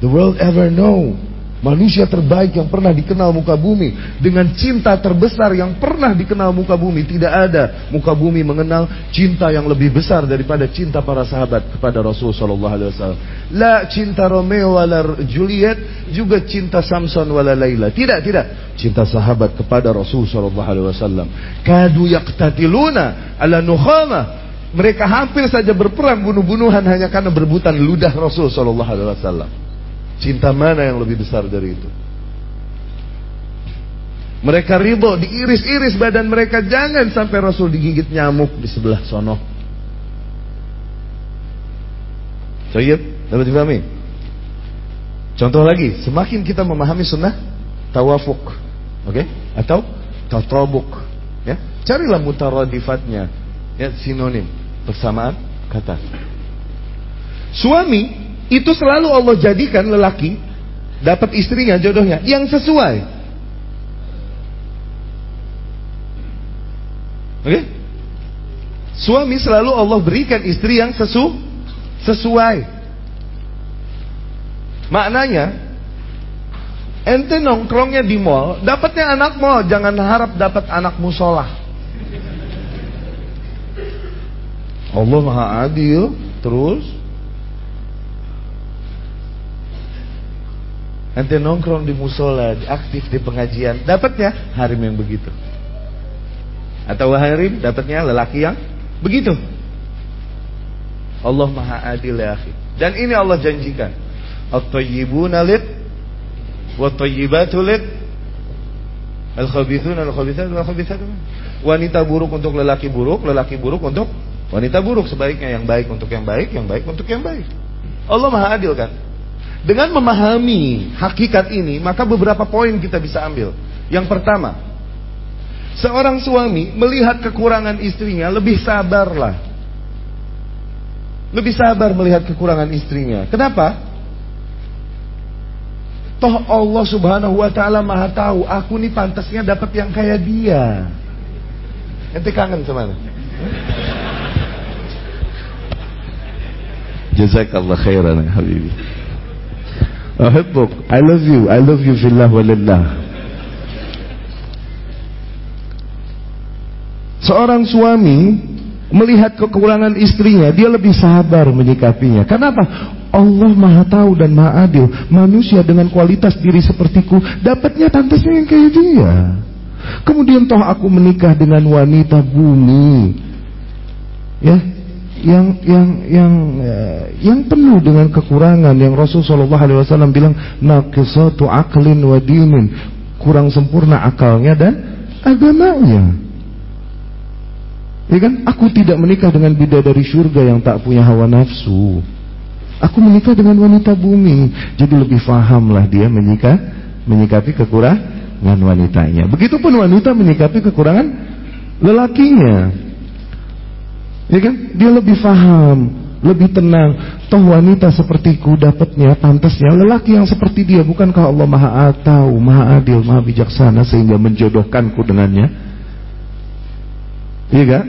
the world ever know? Manusia terbaik yang pernah dikenal muka bumi dengan cinta terbesar yang pernah dikenal muka bumi tidak ada muka bumi mengenal cinta yang lebih besar daripada cinta para sahabat kepada Rasul Wasallam. La cinta Romeo wala Juliet juga cinta Samson wala Laila. Tidak tidak cinta sahabat kepada Rasul Wasallam. Kadu yaktatiluna ala nukhama mereka hampir saja berperang bunuh-bunuhan hanya karena berebutan ludah Rasul Shallallahu Alaihi Wasallam. Cinta mana yang lebih besar dari itu? Mereka ridho, diiris-iris badan mereka. Jangan sampai Rasul digigit nyamuk di sebelah sono. Soyib, dapat dipahami? Contoh lagi, semakin kita memahami sunnah tawafuk, oke? Okay? Atau tatabuk, ya. Carilah mutaradifatnya, ya sinonim, persamaan kata. Suami itu selalu Allah jadikan lelaki dapat istrinya jodohnya yang sesuai. Oke? Okay? Suami selalu Allah berikan istri yang sesu sesuai. Maknanya ente nongkrongnya di mall, dapatnya anak mall, jangan harap dapat anak musola. Allah Maha Adil, terus Nanti nongkrong di musola, aktif di pengajian, dapatnya harim yang begitu. Atau harim dapatnya lelaki yang begitu. Allah Maha Adil ya akhi. Dan ini Allah janjikan. At-tayyibuna lid wa tayyibatu lid Al-khabithun al-khabithat al-khabithat Wanita buruk untuk lelaki buruk, lelaki buruk untuk wanita buruk sebaiknya yang baik untuk yang baik, yang baik untuk yang baik. Allah Maha Adil kan? Dengan memahami hakikat ini, maka beberapa poin kita bisa ambil. Yang pertama, seorang suami melihat kekurangan istrinya lebih sabarlah. Lebih sabar melihat kekurangan istrinya. Kenapa? Toh Allah Subhanahu wa taala Maha tahu, aku nih pantasnya dapat yang kayak dia. Ente kangen sama Jazakallah khairan habibi. Uh, Ahibbuk, I love you, I love you fillah walillah. Seorang suami melihat kekurangan istrinya, dia lebih sabar menyikapinya. Kenapa? Allah maha tahu dan maha adil. Manusia dengan kualitas diri sepertiku, dapatnya pantasnya yang kayak dia. Kemudian toh aku menikah dengan wanita bumi. Ya, yang yang yang eh, yang penuh dengan kekurangan yang Rasul Shallallahu Alaihi Wasallam bilang naqisatu aklin wa kurang sempurna akalnya dan agamanya. Ya kan? Aku tidak menikah dengan bidadari surga yang tak punya hawa nafsu. Aku menikah dengan wanita bumi. Jadi lebih fahamlah dia menikah menyikapi kekurangan wanitanya. Begitupun wanita menyikapi kekurangan lelakinya. Ya kan? Dia lebih faham, lebih tenang. Toh wanita sepertiku dapatnya pantasnya lelaki yang seperti dia. Bukankah Allah Maha Tahu, Maha Adil, Maha Bijaksana sehingga menjodohkanku dengannya? Iya kan?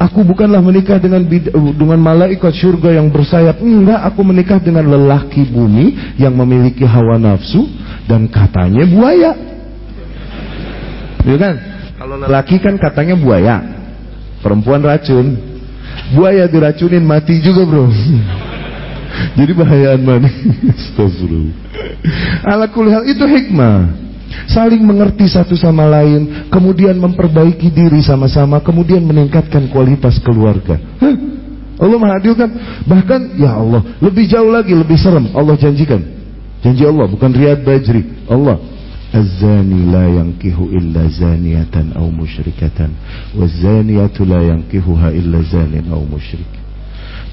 Aku bukanlah menikah dengan dengan malaikat surga yang bersayap. Enggak, aku menikah dengan lelaki bumi yang memiliki hawa nafsu dan katanya buaya. Iya kan? Kalau lelaki kan katanya buaya. Perempuan racun. Buaya diracunin mati juga bro. Jadi bahayaan? Astagfirullah. Ala kulihal itu hikmah. Saling mengerti satu sama lain, kemudian memperbaiki diri sama-sama, kemudian meningkatkan kualitas keluarga. Hah? Allah menghadirkan bahkan ya Allah lebih jauh lagi lebih serem Allah janjikan janji Allah bukan riad bajri Allah الزاني لا ينكه إلا زانية أو مشركة والزانية لا ينكهها إلا زان أو مشرك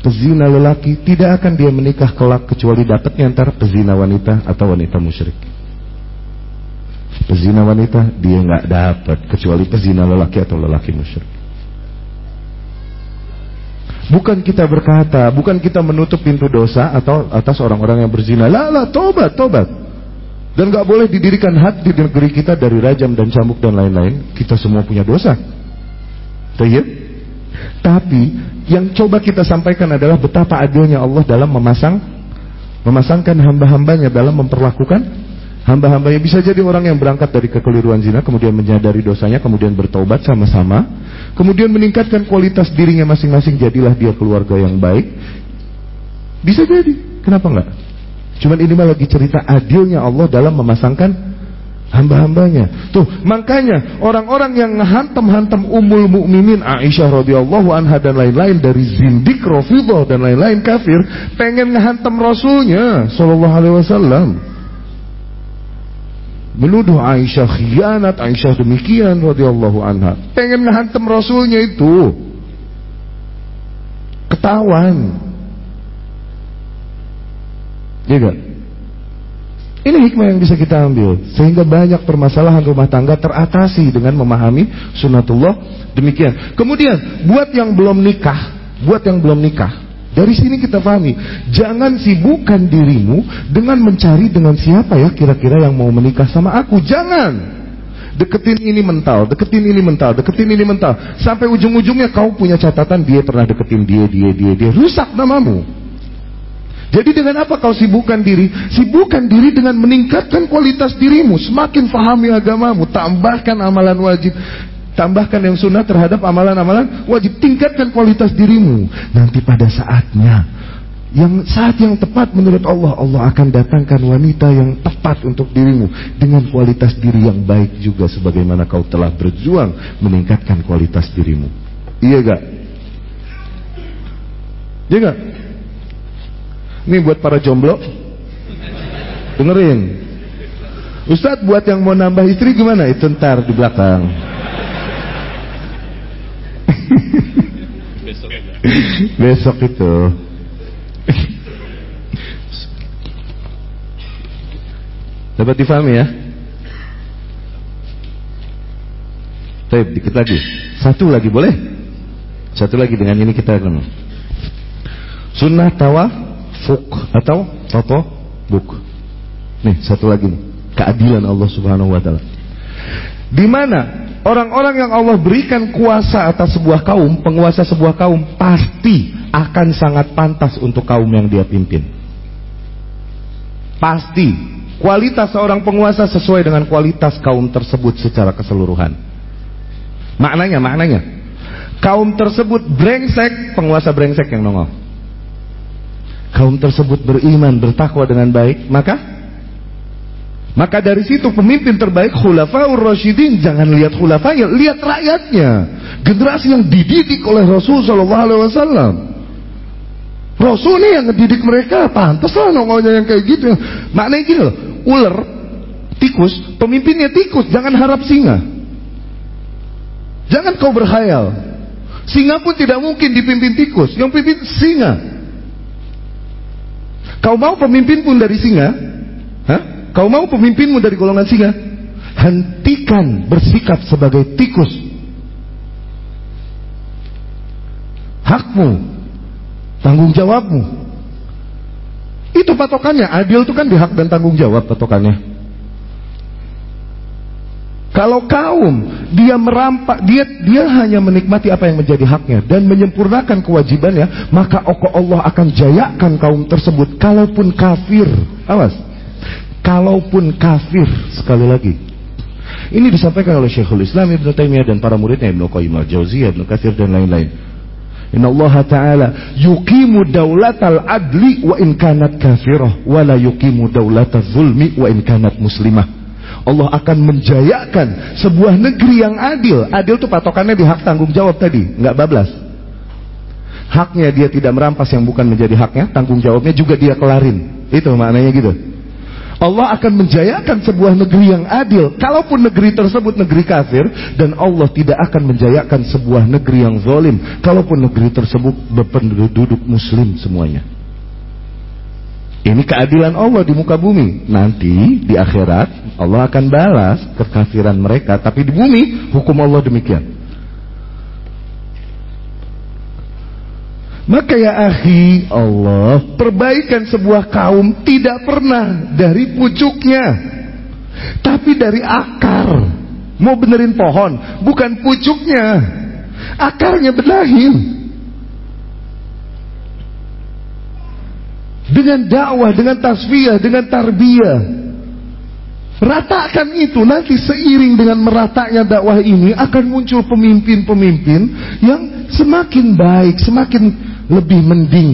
Pezina lelaki tidak akan dia menikah kelak kecuali dapatnya antara pezina wanita atau wanita musyrik. Pezina wanita dia nggak dapat kecuali pezina lelaki atau lelaki musyrik. Bukan kita berkata, bukan kita menutup pintu dosa atau atas orang-orang yang berzina. Lah, lah, tobat, tobat. Dan gak boleh didirikan had di negeri kita dari rajam dan cambuk dan lain-lain. Kita semua punya dosa. Tayyip. Tapi yang coba kita sampaikan adalah betapa adilnya Allah dalam memasang memasangkan hamba-hambanya dalam memperlakukan hamba-hambanya bisa jadi orang yang berangkat dari kekeliruan zina kemudian menyadari dosanya kemudian bertobat sama-sama kemudian meningkatkan kualitas dirinya masing-masing jadilah dia keluarga yang baik bisa jadi kenapa enggak cuman ini mah lagi cerita adilnya Allah dalam memasangkan hamba-hambanya. Tuh, makanya orang-orang yang ngehantam-hantam umul mukminin Aisyah radhiyallahu anha dan lain-lain dari zindik Rafidhah dan lain-lain kafir pengen ngehantam Rasulnya sallallahu alaihi wasallam. Menuduh Aisyah khianat, Aisyah demikian radhiyallahu anha. Pengen ngehantam Rasulnya itu. Ketahuan. Iya gak? Ini hikmah yang bisa kita ambil sehingga banyak permasalahan rumah tangga teratasi dengan memahami sunatullah demikian. Kemudian buat yang belum nikah, buat yang belum nikah, dari sini kita pahami, jangan sibukkan dirimu dengan mencari dengan siapa ya kira-kira yang mau menikah sama aku. Jangan. Deketin ini mental, deketin ini mental, deketin ini mental. Sampai ujung-ujungnya kau punya catatan dia pernah deketin dia, dia, dia, dia. Rusak namamu. Jadi dengan apa kau sibukkan diri? Sibukkan diri dengan meningkatkan kualitas dirimu. Semakin fahami agamamu. Tambahkan amalan wajib. Tambahkan yang sunnah terhadap amalan-amalan wajib. Tingkatkan kualitas dirimu. Nanti pada saatnya. Yang saat yang tepat menurut Allah. Allah akan datangkan wanita yang tepat untuk dirimu. Dengan kualitas diri yang baik juga. Sebagaimana kau telah berjuang meningkatkan kualitas dirimu. Iya gak? Iya gak? Ini buat para jomblo. Dengerin. Ustadz buat yang mau nambah istri gimana? Itu ntar di belakang. Besok itu. Dapat difahami ya? Baik, dikit lagi. Satu lagi boleh? Satu lagi dengan ini kita akan. Sunnah tawa fuk atau toto buk. Nih satu lagi nih, keadilan Allah Subhanahu wa taala. Di mana orang-orang yang Allah berikan kuasa atas sebuah kaum, penguasa sebuah kaum pasti akan sangat pantas untuk kaum yang dia pimpin. Pasti kualitas seorang penguasa sesuai dengan kualitas kaum tersebut secara keseluruhan. Maknanya, maknanya kaum tersebut brengsek, penguasa brengsek yang nongol kaum tersebut beriman, bertakwa dengan baik, maka maka dari situ pemimpin terbaik khulafaur rasyidin jangan lihat khulafanya, lihat rakyatnya. Generasi yang dididik oleh Rasul sallallahu alaihi wasallam. Rasul nih yang ngedidik mereka, pantas lah nongolnya yang kayak gitu. Maknanya gini loh, ular, tikus, pemimpinnya tikus, jangan harap singa. Jangan kau berhayal. Singa pun tidak mungkin dipimpin tikus, yang pimpin singa. Kau mau pemimpin pun dari singa? Hah? Kau mau pemimpinmu dari golongan singa? Hentikan bersikap sebagai tikus. Hakmu, tanggung jawabmu. Itu patokannya. Adil itu kan di hak dan tanggung jawab patokannya. Kalau kaum dia merampak, dia dia hanya menikmati apa yang menjadi haknya dan menyempurnakan kewajibannya, maka Allah akan jayakan kaum tersebut kalaupun kafir. Awas. Kalaupun kafir sekali lagi. Ini disampaikan oleh Syekhul Islam Ibn Taimiyah dan para muridnya Ibn Qayyim al-Jauziyah, Ibn Katsir dan lain-lain. Inna Allah Ta'ala yukimu daulatal adli wa in kanat kafirah wa la yukimu daulatal zulmi wa in kanat muslimah. Allah akan menjayakan sebuah negeri yang adil. Adil itu patokannya di hak tanggung jawab tadi, nggak bablas. Haknya dia tidak merampas yang bukan menjadi haknya, tanggung jawabnya juga dia kelarin. Itu maknanya gitu. Allah akan menjayakan sebuah negeri yang adil Kalaupun negeri tersebut negeri kafir Dan Allah tidak akan menjayakan sebuah negeri yang zalim Kalaupun negeri tersebut berpenduduk muslim semuanya ini keadilan Allah di muka bumi. Nanti di akhirat Allah akan balas kekafiran mereka. Tapi di bumi hukum Allah demikian. Maka ya akhi Allah Perbaikan sebuah kaum Tidak pernah dari pucuknya Tapi dari akar Mau benerin pohon Bukan pucuknya Akarnya benahin Dengan dakwah, dengan tasfiyah, dengan tarbiyah Ratakan itu nanti seiring dengan meratanya dakwah ini akan muncul pemimpin-pemimpin yang semakin baik, semakin lebih mending.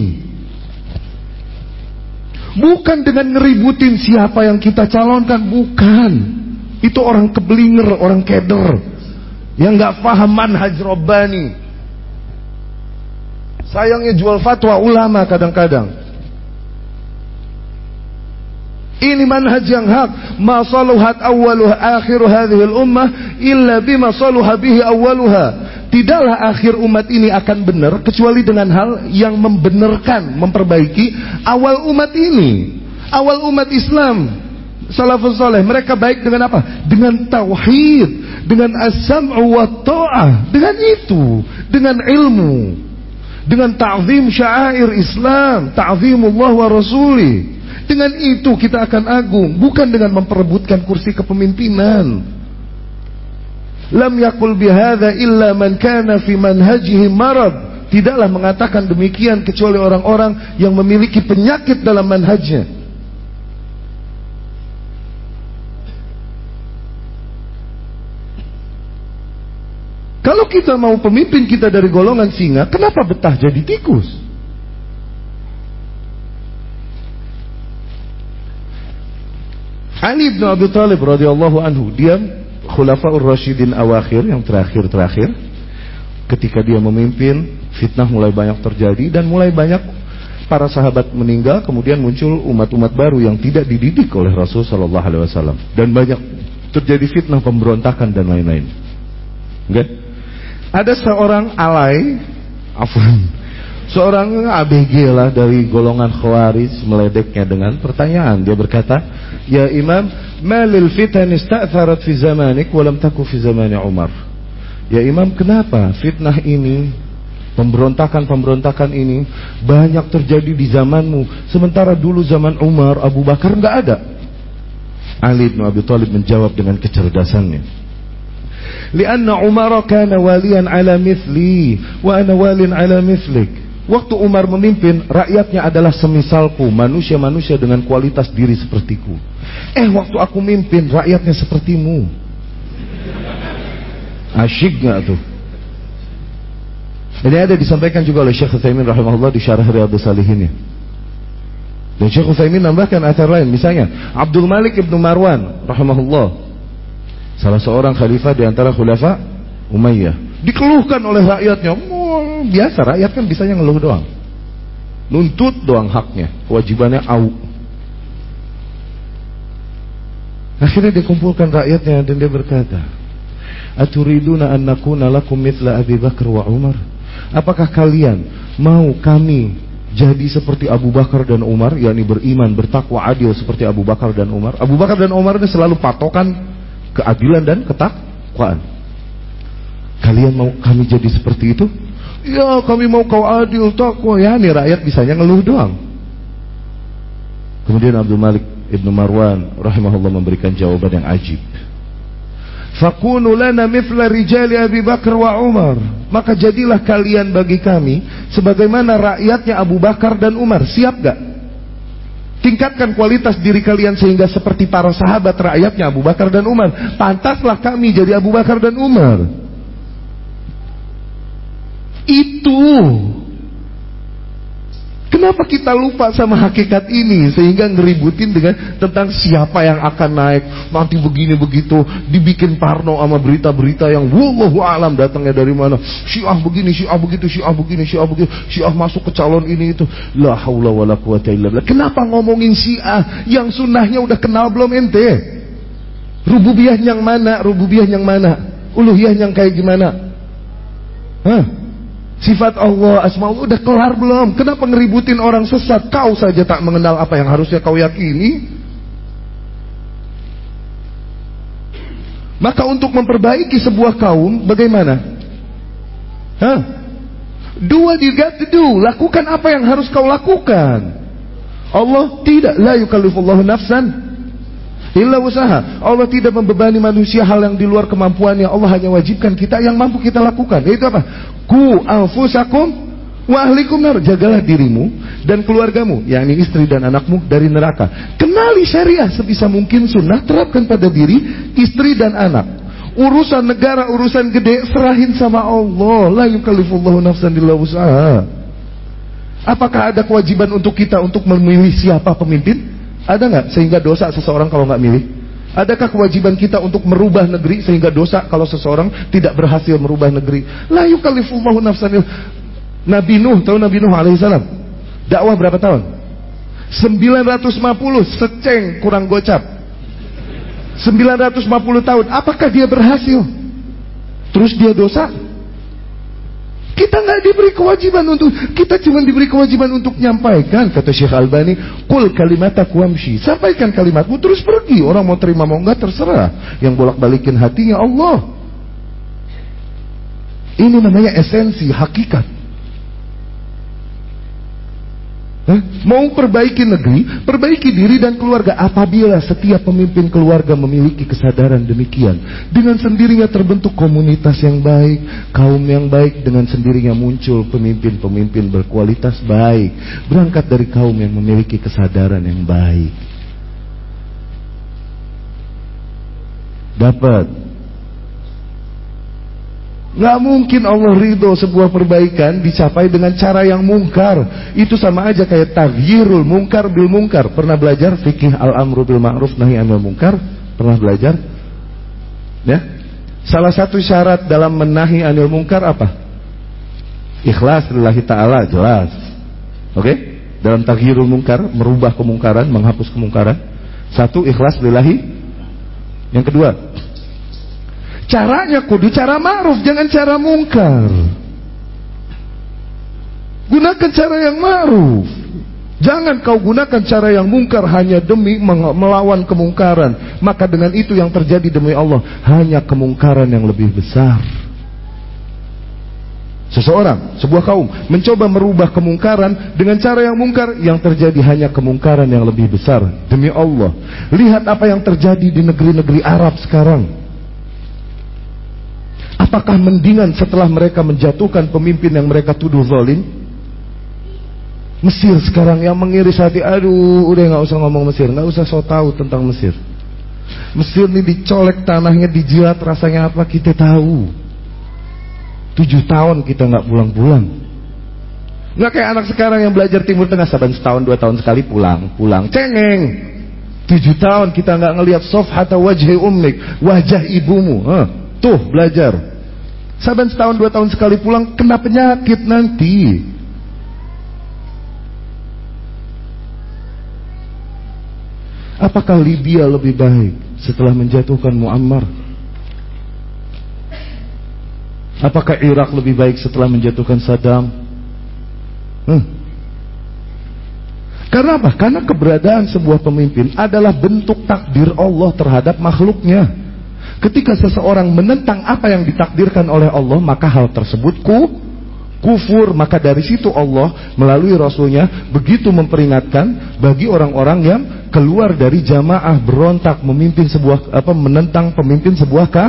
Bukan dengan ngeributin siapa yang kita calonkan, bukan. Itu orang keblinger, orang keder yang nggak paham manhaj robbani. Sayangnya jual fatwa ulama kadang-kadang. Ini manhaj yang hak. Ma saluhat awwaluha akhiru hadhihi ummah illa bima saluha bihi awwaluha. Tidaklah akhir umat ini akan benar kecuali dengan hal yang membenarkan, memperbaiki awal umat ini. Awal umat Islam. Salafus soleh mereka baik dengan apa? Dengan tauhid, dengan as-sam'u wa ta'ah, dengan itu, dengan ilmu, dengan ta'zim syair Islam, ta'zimullah wa rasuli. Dengan itu kita akan agung, bukan dengan memperebutkan kursi kepemimpinan. Lam yakul bihadza illa man kana fi manhajihi marad. Tidaklah mengatakan demikian kecuali orang-orang yang memiliki penyakit dalam manhajnya. Kalau kita mau pemimpin kita dari golongan singa, kenapa betah jadi tikus? Ali bin Abi Thalib radhiyallahu anhu, dia Khulafaur Rasyidin awakhir yang terakhir-terakhir ketika dia memimpin fitnah mulai banyak terjadi dan mulai banyak para sahabat meninggal kemudian muncul umat-umat baru yang tidak dididik oleh Rasul Shallallahu Alaihi Wasallam dan banyak terjadi fitnah pemberontakan dan lain-lain. Okay? Ada seorang alay, afwan, seorang ABG lah dari golongan Khawarij meledeknya dengan pertanyaan. Dia berkata, Ya Imam, malil fitan ista'tharat fi zamanik walam taku fi zamani Umar. Ya Imam, kenapa fitnah ini, pemberontakan-pemberontakan ini banyak terjadi di zamanmu, sementara dulu zaman Umar, Abu Bakar nggak ada? Ali bin Abi Thalib menjawab dengan kecerdasannya. Lianna Umar kana walian ala mithli wa ana walin ala mithlik. Waktu Umar memimpin, rakyatnya adalah semisalku, manusia-manusia dengan kualitas diri sepertiku. Eh, waktu aku mimpin, rakyatnya sepertimu. Asyik gak tuh? Ini ada disampaikan juga oleh Syekh Utsaimin rahimahullah di Syarah Riyadhus Salihin ya. Dan Syekh Utsaimin nambahkan atar lain, misalnya Abdul Malik ibnu Marwan rahimahullah, salah seorang khalifah di antara khulafa Umayyah, dikeluhkan oleh rakyatnya, biasa rakyat kan bisanya ngeluh doang. Nuntut doang haknya, kewajibannya au. Akhirnya dia kumpulkan rakyatnya dan dia berkata, Aturiduna an nakuna lakum mithla Abi Bakar wa Umar? Apakah kalian mau kami jadi seperti Abu Bakar dan Umar, yakni beriman, bertakwa adil seperti Abu Bakar dan Umar? Abu Bakar dan Umar ini selalu patokan keadilan dan ketakwaan. Kalian mau kami jadi seperti itu? Ya kami mau kau adil takwa ya nih rakyat bisanya ngeluh doang. Kemudian Abdul Malik Ibnu Marwan rahimahullah memberikan jawaban yang ajib. Fakunu lana mithla rijali Abi Bakar wa Umar. Maka jadilah kalian bagi kami sebagaimana rakyatnya Abu Bakar dan Umar. Siap gak? Tingkatkan kualitas diri kalian sehingga seperti para sahabat rakyatnya Abu Bakar dan Umar. Pantaslah kami jadi Abu Bakar dan Umar. Itu. Kenapa kita lupa sama hakikat ini? Sehingga ngeributin dengan tentang siapa yang akan naik. Nanti begini begitu. Dibikin parno sama berita-berita yang wallahu alam datangnya dari mana? Syiah begini syiah begitu syiah begini syiah begitu. Syiah masuk ke calon ini itu. La haula wala quwata illa billah. Kenapa ngomongin syiah yang sunnahnya udah kenal belum ente? Rububiyah yang mana? Rububiyah yang mana? Uluhiyah yang kayak gimana? Hah? Sifat Allah, asma Allah udah kelar belum? Kenapa ngeributin orang sesat? Kau saja tak mengenal apa yang harusnya kau yakini. Maka untuk memperbaiki sebuah kaum, bagaimana? Hah? Do what you got to do. Lakukan apa yang harus kau lakukan. Allah tidak la yukallifullahu nafsan illa usaha. Allah tidak membebani manusia hal yang di luar kemampuannya. Allah hanya wajibkan kita yang mampu kita lakukan. Yaitu apa? Ku anfusakum wa ahlikum nar. Jagalah dirimu dan keluargamu, yakni istri dan anakmu dari neraka. Kenali syariah sebisa mungkin sunnah terapkan pada diri, istri dan anak. Urusan negara, urusan gede serahin sama Allah. La nafsan illa usaha. Apakah ada kewajiban untuk kita untuk memilih siapa pemimpin? Ada nggak sehingga dosa seseorang kalau nggak milih? Adakah kewajiban kita untuk merubah negeri sehingga dosa kalau seseorang tidak berhasil merubah negeri? La yukallifullahu nafsan Nabi Nuh, tahu Nabi Nuh alaihissalam? Dakwah berapa tahun? 950 seceng kurang gocap. 950 tahun. Apakah dia berhasil? Terus dia dosa? Kita nggak diberi kewajiban untuk kita cuma diberi kewajiban untuk menyampaikan kata Syekh Albani, kul kalimat wamshi." Sampaikan kalimatmu terus pergi. Orang mau terima mau enggak terserah. Yang bolak-balikin hatinya Allah. Ini namanya esensi hakikat. Hah? Mau perbaiki negeri, perbaiki diri dan keluarga. Apabila setiap pemimpin keluarga memiliki kesadaran demikian, dengan sendirinya terbentuk komunitas yang baik, kaum yang baik, dengan sendirinya muncul pemimpin-pemimpin berkualitas baik, berangkat dari kaum yang memiliki kesadaran yang baik. Dapat Gak mungkin Allah ridho sebuah perbaikan dicapai dengan cara yang mungkar. Itu sama aja kayak taghyirul mungkar bil mungkar. Pernah belajar fikih al-amru bil ma'ruf nahi anil mungkar? Pernah belajar? Ya. Salah satu syarat dalam menahi anil mungkar apa? Ikhlas lillahi ta'ala, jelas. Oke? Dalam taghyirul mungkar, merubah kemungkaran, menghapus kemungkaran. Satu, ikhlas lillahi. Yang kedua, Caranya kudu cara ma'ruf, jangan cara mungkar. Gunakan cara yang ma'ruf. Jangan kau gunakan cara yang mungkar hanya demi melawan kemungkaran. Maka dengan itu yang terjadi demi Allah hanya kemungkaran yang lebih besar. Seseorang, sebuah kaum mencoba merubah kemungkaran dengan cara yang mungkar yang terjadi hanya kemungkaran yang lebih besar demi Allah. Lihat apa yang terjadi di negeri-negeri Arab sekarang. Apakah mendingan setelah mereka menjatuhkan pemimpin yang mereka tuduh zalim? Mesir sekarang yang mengiris hati, aduh udah nggak usah ngomong Mesir, nggak usah so tahu tentang Mesir. Mesir ini dicolek tanahnya, dijilat rasanya apa kita tahu. Tujuh tahun kita nggak pulang-pulang. Nggak kayak anak sekarang yang belajar Timur Tengah saban setahun dua tahun sekali pulang, pulang, cengeng. Tujuh tahun kita nggak ngelihat soft atau wajah umnik, wajah ibumu. Huh. Tuh belajar. Saban setahun dua tahun sekali pulang kena penyakit nanti. Apakah Libya lebih baik setelah menjatuhkan Muammar? Apakah Irak lebih baik setelah menjatuhkan Saddam? Hmm. Karena apa? Karena keberadaan sebuah pemimpin adalah bentuk takdir Allah terhadap makhluknya. Ketika seseorang menentang apa yang ditakdirkan oleh Allah, maka hal tersebut ku kufur. Maka dari situ Allah melalui Rasulnya begitu memperingatkan bagi orang-orang yang keluar dari jamaah berontak memimpin sebuah apa menentang pemimpin sebuah ka,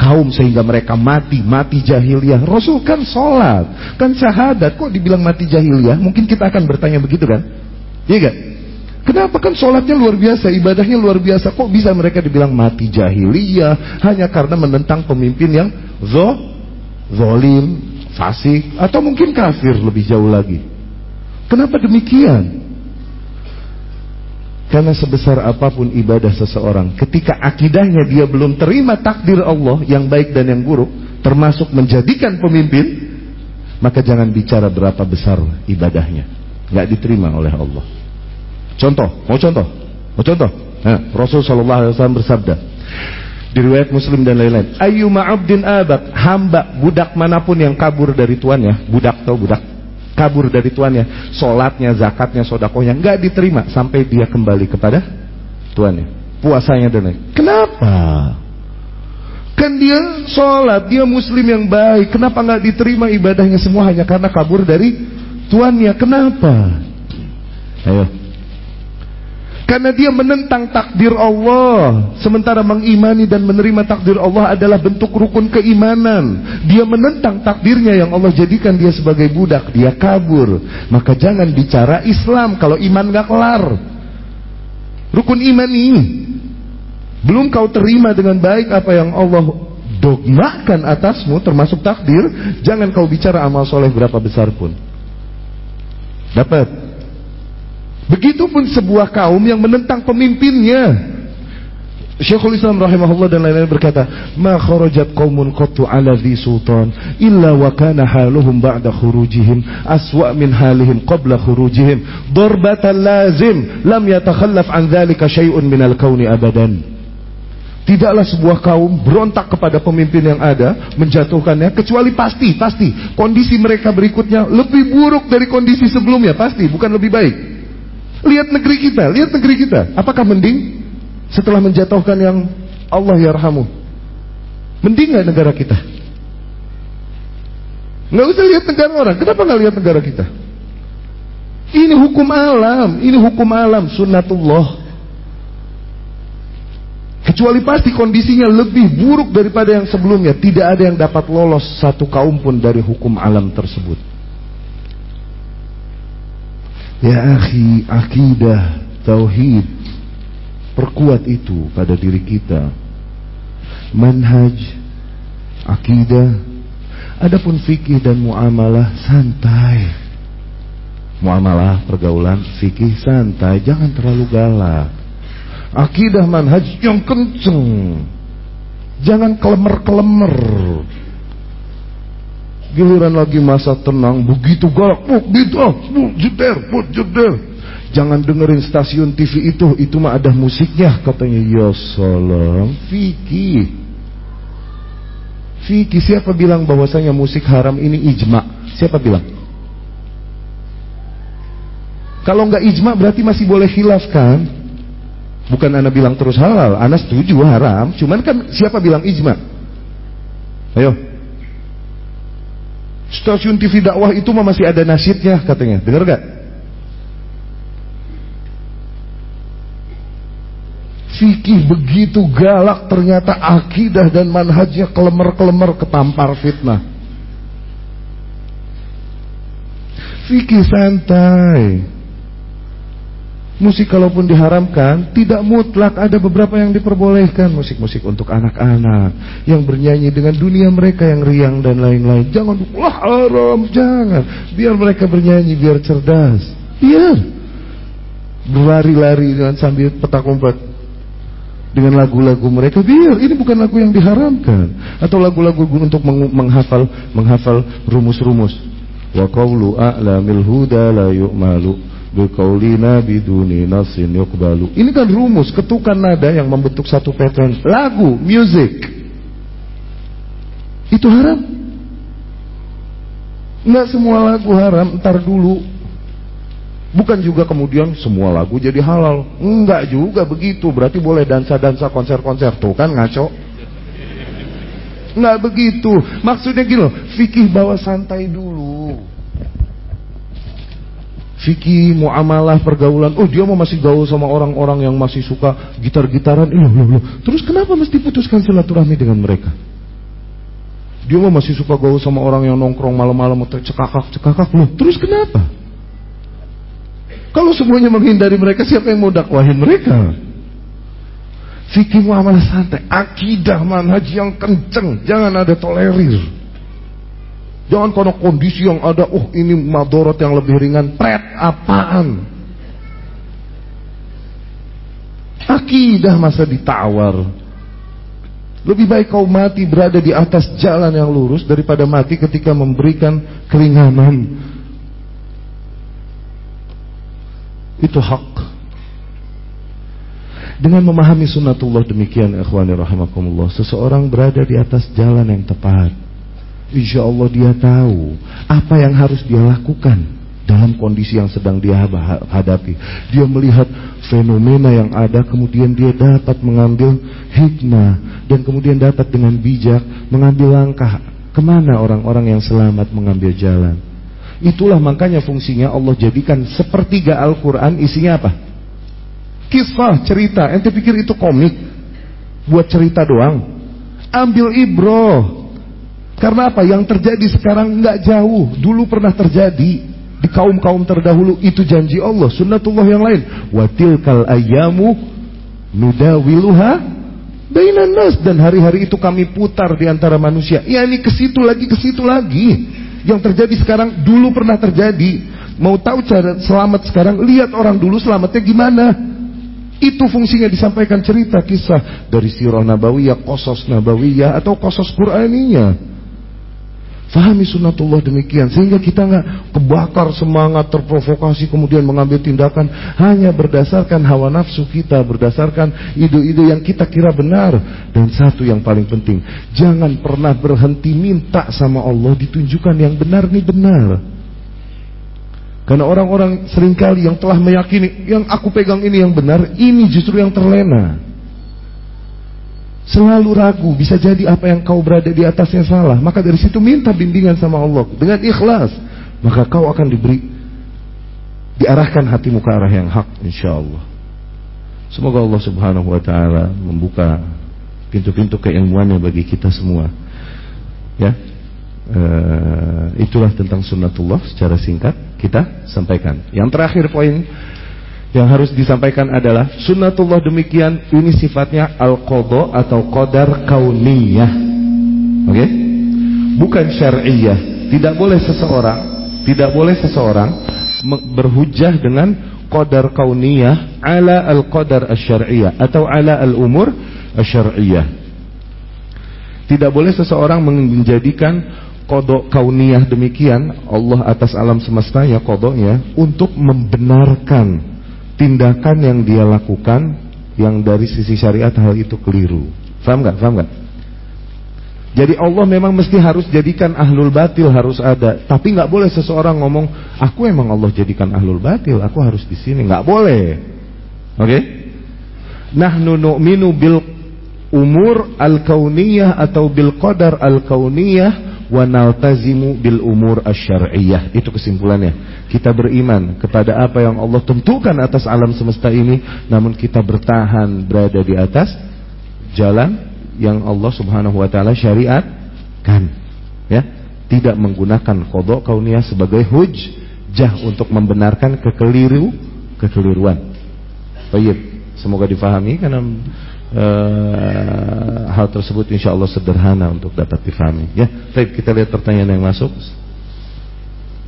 kaum sehingga mereka mati mati jahiliyah. Rasul kan sholat, kan syahadat, kok dibilang mati jahiliyah? Mungkin kita akan bertanya begitu kan? Iya gak? Kenapa kan sholatnya luar biasa, ibadahnya luar biasa, kok bisa mereka dibilang mati jahiliyah hanya karena menentang pemimpin yang zo, zolim, fasik, atau mungkin kafir lebih jauh lagi. Kenapa demikian? Karena sebesar apa pun ibadah seseorang, ketika akidahnya dia belum terima takdir Allah yang baik dan yang buruk, termasuk menjadikan pemimpin, maka jangan bicara berapa besar ibadahnya. Nggak diterima oleh Allah. Contoh, mau contoh? Mau contoh? Nah, Rasul sallallahu alaihi wasallam bersabda di riwayat Muslim dan lain-lain, ayyuma 'abdin abad, hamba budak mana pun yang kabur dari tuannya, budak atau budak kabur dari tuannya, solatnya, zakatnya, sodakohnya nggak diterima sampai dia kembali kepada tuannya. Puasanya dan lain. Kenapa? Kan dia sholat, dia muslim yang baik. Kenapa nggak diterima ibadahnya semua hanya karena kabur dari tuannya? Kenapa? Ayo. Karena dia menentang takdir Allah. Sementara mengimani dan menerima takdir Allah adalah bentuk rukun keimanan. Dia menentang takdirnya yang Allah jadikan dia sebagai budak. Dia kabur. Maka jangan bicara Islam kalau iman gak kelar. Rukun iman ini Belum kau terima dengan baik apa yang Allah dogmakan atasmu termasuk takdir Jangan kau bicara amal soleh berapa besar pun. Dapat Begitupun sebuah kaum yang menentang pemimpinnya. Syekhul Islam rahimahullah dan lain-lain berkata, "Ma kharajat qaumun qattu 'ala dhi sultan illa wa kana haluhum ba'da khurujihim aswa min halihim qabla khurujihim, darbatan lazim lam yatakhallaf an dhalika syai'un min al-kauni abadan." Tidaklah sebuah kaum berontak kepada pemimpin yang ada, menjatuhkannya, kecuali pasti, pasti kondisi mereka berikutnya lebih buruk dari kondisi sebelumnya, pasti, bukan lebih baik. Lihat negeri kita, lihat negeri kita. Apakah mending setelah menjatuhkan yang Allah yarhamu? Mending nggak negara kita? Nggak usah lihat negara orang. Kenapa nggak lihat negara kita? Ini hukum alam, ini hukum alam, sunnatullah. Kecuali pasti kondisinya lebih buruk daripada yang sebelumnya. Tidak ada yang dapat lolos satu kaum pun dari hukum alam tersebut. Ya akhi, akidah, tauhid, perkuat itu pada diri kita. Manhaj, akidah, adapun fikih dan muamalah santai. Muamalah, pergaulan, fikih santai, jangan terlalu galak. Akidah manhaj yang kenceng. Jangan kelemer-kelemer. Giliran lagi masa tenang, begitu galak, bu, gitu, bu, jeder, bu, jeder. Jangan dengerin stasiun TV itu, itu mah ada musiknya, katanya. Ya salam, Vicky. Vicky, siapa bilang bahwasanya musik haram ini ijma? Siapa bilang? Kalau nggak ijma berarti masih boleh khilaf kan? Bukan anak bilang terus halal, anak setuju haram. Cuman kan siapa bilang ijma? Ayo, Stasiun TV dakwah itu mah masih ada nasyidnya katanya. Dengar gak? Fikih begitu galak ternyata akidah dan manhajnya kelemer-kelemer ketampar fitnah. Fikih santai. Musik kalaupun diharamkan tidak mutlak ada beberapa yang diperbolehkan. Musik-musik untuk anak-anak yang bernyanyi dengan dunia mereka yang riang dan lain-lain. Jangan wah haram, jangan. Biar mereka bernyanyi biar cerdas. Biar. Berlari-lari dengan sambil petak umpet dengan lagu-lagu mereka biar. Ini bukan lagu yang diharamkan. Atau lagu-lagu untuk menghafal menghafal rumus-rumus. Wa qawlu a'lamil huda la yu'malu Biqaulina biduni nasin yuqbalu. Ini kan rumus, ketukan nada yang membentuk satu pattern. Lagu, music. Itu haram. Enggak semua lagu haram, ntar dulu. Bukan juga kemudian semua lagu jadi halal. Enggak juga begitu. Berarti boleh dansa-dansa konser-konser. Tuh kan ngaco. Enggak begitu. Maksudnya gini loh, fikih bawa santai dulu fikih, muamalah, pergaulan. Oh dia mau masih gaul sama orang-orang yang masih suka gitar-gitaran. Iya, iya, iya. Terus kenapa mesti putuskan silaturahmi dengan mereka? Dia mau masih suka gaul sama orang yang nongkrong malam-malam cekakak-cekakak loh. Terus kenapa? Kalau semuanya menghindari mereka, siapa yang mau dakwahin mereka? Fikih muamalah santai, akidah manhaj yang kenceng, jangan ada tolerir. Jangan karena kondisi yang ada, oh ini madorot yang lebih ringan, pret apaan? Akidah masa ditawar. Lebih baik kau mati berada di atas jalan yang lurus daripada mati ketika memberikan keringanan. Itu hak. Dengan memahami sunnatullah demikian ikhwani rahimakumullah, seseorang berada di atas jalan yang tepat. Insya Allah dia tahu apa yang harus dia lakukan dalam kondisi yang sedang dia hadapi. Dia melihat fenomena yang ada, kemudian dia dapat mengambil hikmah dan kemudian dapat dengan bijak mengambil langkah ke mana orang-orang yang selamat mengambil jalan. Itulah makanya fungsinya Allah jadikan sepertiga Al-Quran isinya apa? Kisah, cerita. Ente pikir itu komik? Buat cerita doang? Ambil ibroh. Karena apa? Yang terjadi sekarang nggak jauh. Dulu pernah terjadi di kaum-kaum terdahulu itu janji Allah, sunnatullah yang lain. Watil kal ayamu nudawiluha bainan nas dan hari-hari itu kami putar di antara manusia. Ya ini ke situ lagi, ke situ lagi. Yang terjadi sekarang dulu pernah terjadi. Mau tahu cara selamat sekarang? Lihat orang dulu selamatnya gimana. Itu fungsinya disampaikan cerita kisah dari sirah nabawiyah, kosos nabawiyah atau kosos Qur'aniyah. Fahami sunnatullah demikian sehingga kita nggak kebakar semangat terprovokasi kemudian mengambil tindakan hanya berdasarkan hawa nafsu kita berdasarkan ide-ide yang kita kira benar. Dan satu yang paling penting jangan pernah berhenti minta sama Allah ditunjukkan yang benar nih benar. Karena orang-orang sering kali yang telah meyakini yang aku pegang ini yang benar ini justru yang terlena Selalu ragu, bisa jadi apa yang kau berada di atasnya salah. Maka dari situ minta bimbingan sama Allah dengan ikhlas. Maka kau akan diberi diarahkan hatimu ke arah yang hak insya Allah. Semoga Allah Subhanahu wa taala membuka pintu-pintu keilmuannya bagi kita semua. Ya. Uh, itulah tentang sunnatullah secara singkat kita sampaikan. Yang terakhir poin yang harus disampaikan adalah sunnatullah demikian ini sifatnya al-qadha atau qadar kauniyah. Oke? Okay? Bukan syar'iyah. Tidak boleh seseorang, tidak boleh seseorang berhujjah dengan qadar kauniyah ala al-qadar asy-syar'iyyah atau ala al-umur asy-syar'iyyah. Tidak boleh seseorang menjadikan kodok kauniyah demikian Allah atas alam semesta ya kodoknya untuk membenarkan tindakan yang dia lakukan yang dari sisi syariat hal itu keliru. Faham gak? Faham gak? Jadi Allah memang mesti harus jadikan ahlul batil harus ada. Tapi nggak boleh seseorang ngomong, aku emang Allah jadikan ahlul batil, aku harus di sini. Nggak boleh. Oke? Okay? Nahnu nu'minu bil umur al-kauniyah atau bil qadar al-kauniyah wa naltazimu bil umur asyariyah. Itu kesimpulannya. Kita beriman kepada apa yang Allah tentukan atas alam semesta ini, namun kita bertahan berada di atas jalan yang Allah Subhanahu wa taala syariatkan. Ya, tidak menggunakan kodok kauniyah sebagai hujjah untuk membenarkan kekeliru kekeliruan. Baik, semoga difahami karena uh, hal tersebut insya Allah sederhana untuk dapat difahami. Ya, baik kita lihat pertanyaan yang masuk.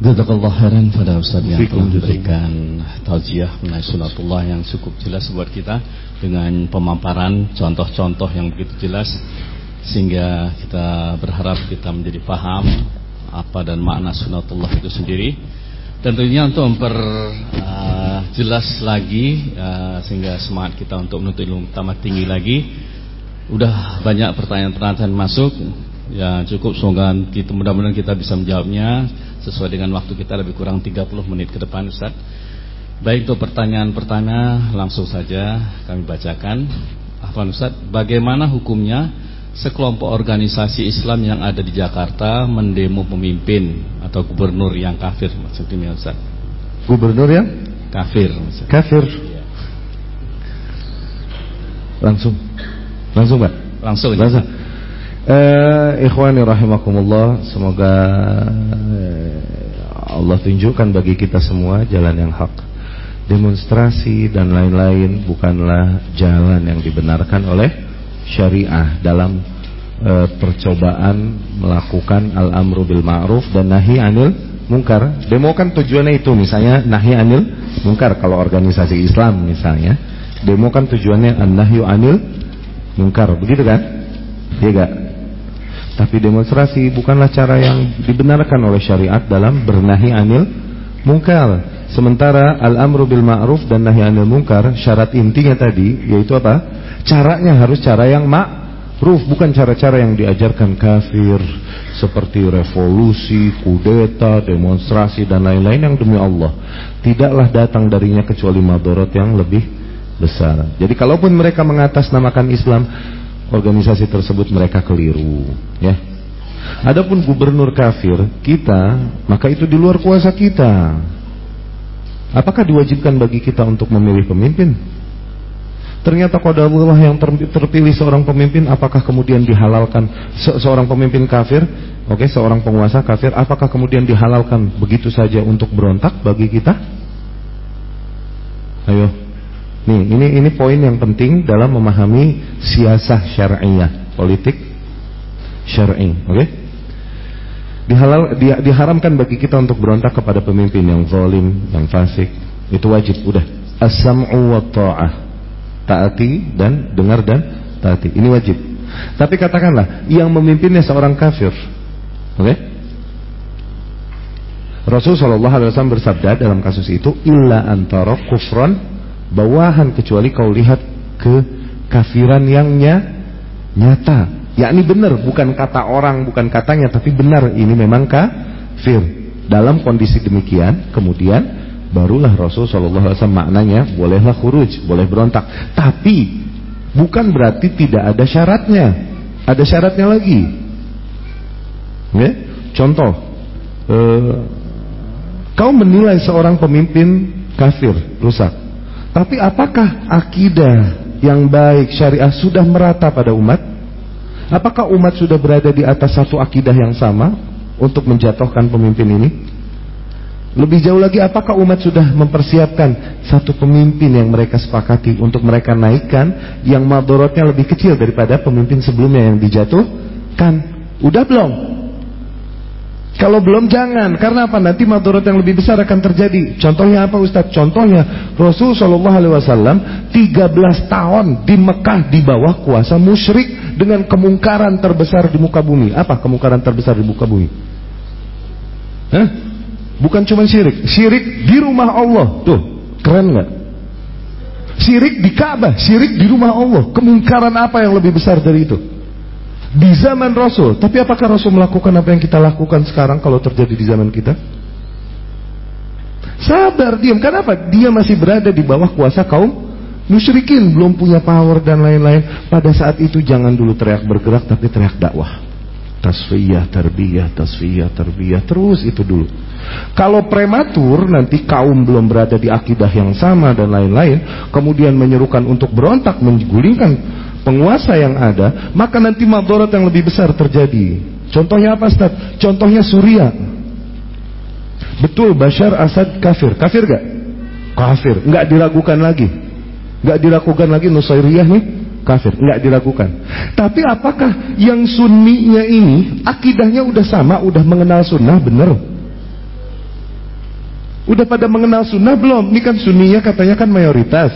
Jazakallah khairan pada Ustaz yang telah memberikan tausiah mengenai sunatullah yang cukup jelas buat kita dengan pemaparan contoh-contoh yang begitu jelas sehingga kita berharap kita menjadi paham apa dan makna sunatullah itu sendiri Tentunya untuk memperjelas uh, lagi uh, sehingga semangat kita untuk menuntut ilmu tamat tinggi lagi. Udah banyak pertanyaan-pertanyaan masuk. Ya cukup semoga kita mudah-mudahan kita bisa menjawabnya sesuai dengan waktu kita lebih kurang 30 menit ke depan Ustaz. Baik untuk pertanyaan-pertanyaan langsung saja kami bacakan. Afwan Ustaz, bagaimana hukumnya sekelompok organisasi Islam yang ada di Jakarta mendemo pemimpin atau gubernur yang kafir maksudnya Ustaz. Gubernur yang kafir. Maksudnya. Kafir. Ya. Langsung. Langsung, Pak. Langsung. Langsung. Eh, ikhwani rahimakumullah, semoga eh, Allah tunjukkan bagi kita semua jalan yang hak. Demonstrasi dan lain-lain bukanlah jalan yang dibenarkan oleh syariah dalam e, percobaan melakukan al-amru bil ma'ruf dan nahi anil mungkar. Demo kan tujuannya itu misalnya nahi anil mungkar kalau organisasi Islam misalnya. Demo kan tujuannya an-nahyu anil mungkar, begitu kan? Iya gak? Tapi demonstrasi bukanlah cara yang dibenarkan oleh syariat dalam bernahi anil mungkar. Sementara al-amru bil ma'ruf dan nahi anil mungkar syarat intinya tadi yaitu apa? Caranya harus cara yang mak Proof bukan cara-cara yang diajarkan kafir seperti revolusi, kudeta, demonstrasi dan lain-lain yang demi Allah tidaklah datang darinya kecuali madorot yang lebih besar. Jadi kalaupun mereka mengatasnamakan Islam, organisasi tersebut mereka keliru, ya. Adapun gubernur kafir kita, maka itu di luar kuasa kita. Apakah diwajibkan bagi kita untuk memilih pemimpin? Ternyata Allah yang terpilih seorang pemimpin apakah kemudian dihalalkan se seorang pemimpin kafir, oke, okay, seorang penguasa kafir apakah kemudian dihalalkan begitu saja untuk berontak bagi kita? Ayo. Nih, ini ini poin yang penting dalam memahami siasah syar'iyah, politik syar'i, oke? Okay? Dihalal di, diharamkan bagi kita untuk berontak kepada pemimpin yang zalim, yang fasik. Itu wajib, udah. As-sam'u wa ta'ah taati dan dengar dan taati. Ini wajib. Tapi katakanlah yang memimpinnya seorang kafir. Oke? Okay? Rasul Shallallahu Alaihi Wasallam bersabda dalam kasus itu, illa antara kufron bawahan kecuali kau lihat ke kafiran yang nyata. Yakni benar, bukan kata orang, bukan katanya, tapi benar ini memang kafir. Dalam kondisi demikian, kemudian barulah Rasul Shallallahu Alaihi Wasallam maknanya bolehlah khuruj, boleh berontak. Tapi bukan berarti tidak ada syaratnya. Ada syaratnya lagi. Ya? Contoh, eh, kau menilai seorang pemimpin kafir, rusak. Tapi apakah akidah yang baik syariah sudah merata pada umat? Apakah umat sudah berada di atas satu akidah yang sama untuk menjatuhkan pemimpin ini? Lebih jauh lagi apakah umat sudah mempersiapkan satu pemimpin yang mereka sepakati untuk mereka naikkan yang madorotnya lebih kecil daripada pemimpin sebelumnya yang dijatuhkan? Udah belum? Kalau belum jangan, karena apa? Nanti madorot yang lebih besar akan terjadi. Contohnya apa Ustaz? Contohnya Rasul Shallallahu Alaihi Wasallam 13 tahun di Mekah di bawah kuasa musyrik dengan kemungkaran terbesar di muka bumi. Apa kemungkaran terbesar di muka bumi? Hah? Bukan cuma syirik, syirik di rumah Allah. Tuh, keren nggak? Syirik di Ka'bah, syirik di rumah Allah. Kemungkaran apa yang lebih besar dari itu? Di zaman Rasul. Tapi apakah Rasul melakukan apa yang kita lakukan sekarang kalau terjadi di zaman kita? Sabar, diam. Kenapa? Dia masih berada di bawah kuasa kaum musyrikin, belum punya power dan lain-lain. Pada saat itu jangan dulu teriak bergerak, tapi teriak dakwah. Tasfiyah, tarbiyah, tasfiyah, tarbiyah. Terus itu dulu. Kalau prematur nanti kaum belum berada di akidah yang sama dan lain-lain, kemudian menyerukan untuk berontak menggulingkan penguasa yang ada, maka nanti madarat yang lebih besar terjadi. Contohnya apa Ustaz? Contohnya Suriah. Betul Bashar Assad kafir. Kafir gak? Kafir. Nggak diragukan lagi. Nggak diragukan lagi Nusairiyah nih kafir, nggak diragukan. Tapi apakah yang sunninya ini akidahnya udah sama, udah mengenal sunnah bener? Udah pada mengenal sunnah belum? Ini kan sunninya katanya kan mayoritas.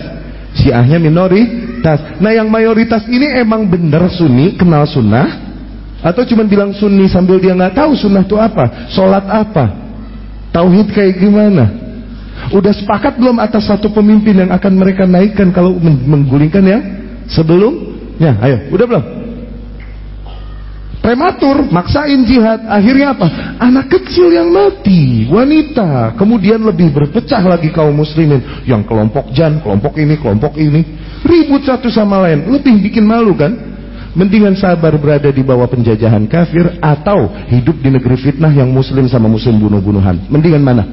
Syiahnya minoritas. Nah yang mayoritas ini emang bener sunni, kenal sunnah? Atau cuma bilang sunni sambil dia nggak tahu sunnah itu apa? Sholat apa? Tauhid kayak gimana? Udah sepakat belum atas satu pemimpin yang akan mereka naikkan kalau menggulingkan yang sebelumnya? Ayo, udah belum? prematur, maksain jihad, akhirnya apa? Anak kecil yang mati, wanita, kemudian lebih berpecah lagi kaum muslimin, yang kelompok jan, kelompok ini, kelompok ini, ribut satu sama lain, lebih bikin malu kan? Mendingan sabar berada di bawah penjajahan kafir atau hidup di negeri fitnah yang muslim sama muslim bunuh-bunuhan. Mendingan mana?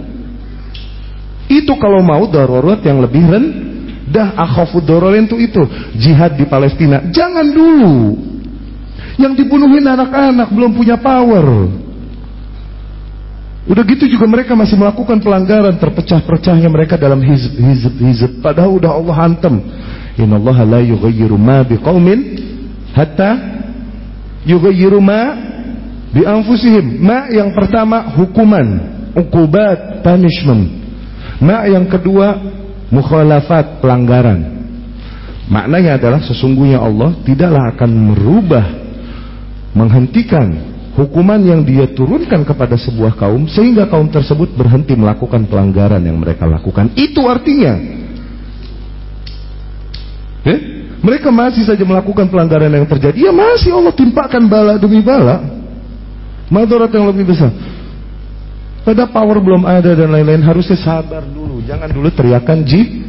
Itu kalau mau darurat yang lebih rendah, akhafud darurat itu itu jihad di Palestina. Jangan dulu. Yang dibunuhin anak-anak belum punya power. Udah gitu juga mereka masih melakukan pelanggaran terpecah-pecahnya mereka dalam hizb hizb hizb padahal udah Allah hantam. Allah la yughayyiru ma biqaumin hatta yughayyiru ma bi anfusihim. Ma yang pertama hukuman, ukubat, punishment. Ma yang kedua mukhalafat, pelanggaran. Maknanya adalah sesungguhnya Allah tidaklah akan merubah menghentikan hukuman yang dia turunkan kepada sebuah kaum sehingga kaum tersebut berhenti melakukan pelanggaran yang mereka lakukan. Itu artinya. Eh? Mereka masih saja melakukan pelanggaran yang terjadi. Ya masih Allah timpakan bala demi bala. Madarat yang lebih besar. Pada power belum ada dan lain-lain harusnya sabar dulu. Jangan dulu teriakan ji,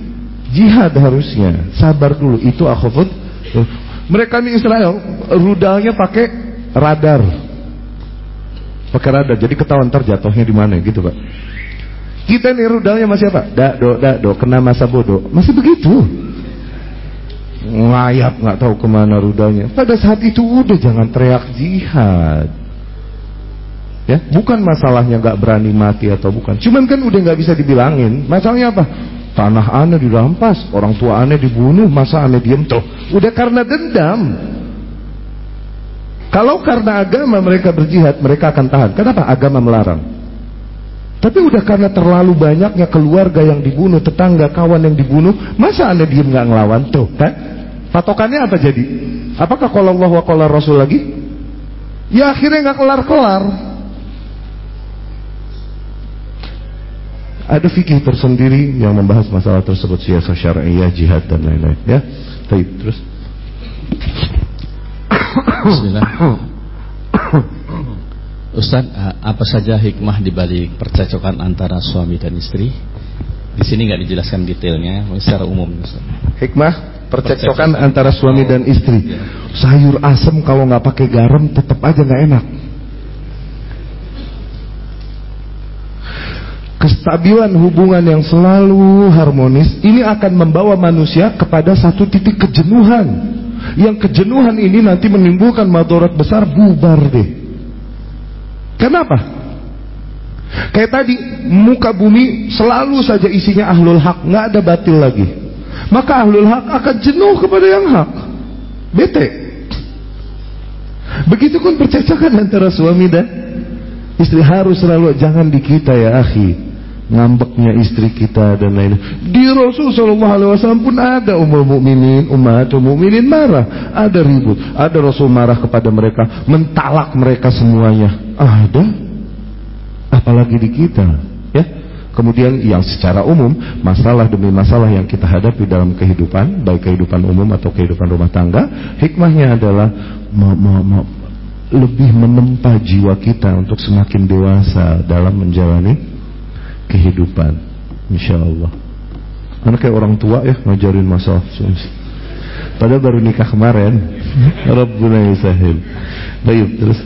jihad harusnya. Sabar dulu. Itu akhafud. Mereka ini Israel rudalnya pakai radar. Pakai radar. Jadi ketahuan terjatuhnya di mana gitu, Pak. Kita nih rudalnya masih apa? Dak do dak do kena masa bodoh. Masih begitu ngayap nggak tahu ke mana rudanya. Pada saat itu udah jangan teriak jihad. Ya, bukan masalahnya nggak berani mati atau bukan. Cuman kan udah nggak bisa dibilangin. Masalahnya apa? Tanah aneh dirampas, orang tua aneh dibunuh, masa aneh diem tuh. Udah karena dendam. Kalau karena agama mereka berjihad, mereka akan tahan. Kenapa? Agama melarang. Tapi udah karena terlalu banyaknya keluarga yang dibunuh, tetangga, kawan yang dibunuh, masa anda diem nggak ngelawan tuh? Kan? Patokannya apa jadi? Apakah kalau Allah wa kalau Rasul lagi? Ya akhirnya nggak kelar-kelar. Ada fikih tersendiri yang membahas masalah tersebut siasa syariah, jihad dan lain-lain. Ya, Baik, terus. Bismillah. Ustaz, apa saja hikmah dibalik percecokan antara suami dan istri? Di sini nggak dijelaskan detailnya, secara umum. Ustaz. Hikmah percecokan antara suami dan istri. Ya. Sayur asem kalau nggak pakai garam tetap aja nggak enak. Kestabilan hubungan yang selalu harmonis ini akan membawa manusia kepada satu titik kejenuhan. Yang kejenuhan ini nanti menimbulkan madarat besar bubar deh. Kenapa? Kayak tadi muka bumi selalu saja isinya ahlul hak, nggak ada batil lagi. Maka ahlul hak akan jenuh kepada yang hak. Bete. Begitupun percecakan antara suami dan istri harus selalu jangan di kita ya akhi ngambeknya istri kita dan lain di Rasul Shallallahu Alaihi Wasallam pun ada umur mukminin umat mukminin marah. Ada ribut ada Rasul marah kepada mereka mentalak mereka semuanya. Ada. Apalagi di kita ya. Kemudian yang secara umum masalah demi masalah yang kita hadapi dalam kehidupan baik kehidupan umum atau kehidupan rumah tangga hikmahnya adalah ma ma ma lebih menempa jiwa kita untuk semakin dewasa dalam menjalani kehidupan. Insya Allah Karena kayak orang tua ya ngajarin masalah Padahal baru nikah kemarin. Rabbuna yusahil Baik terus?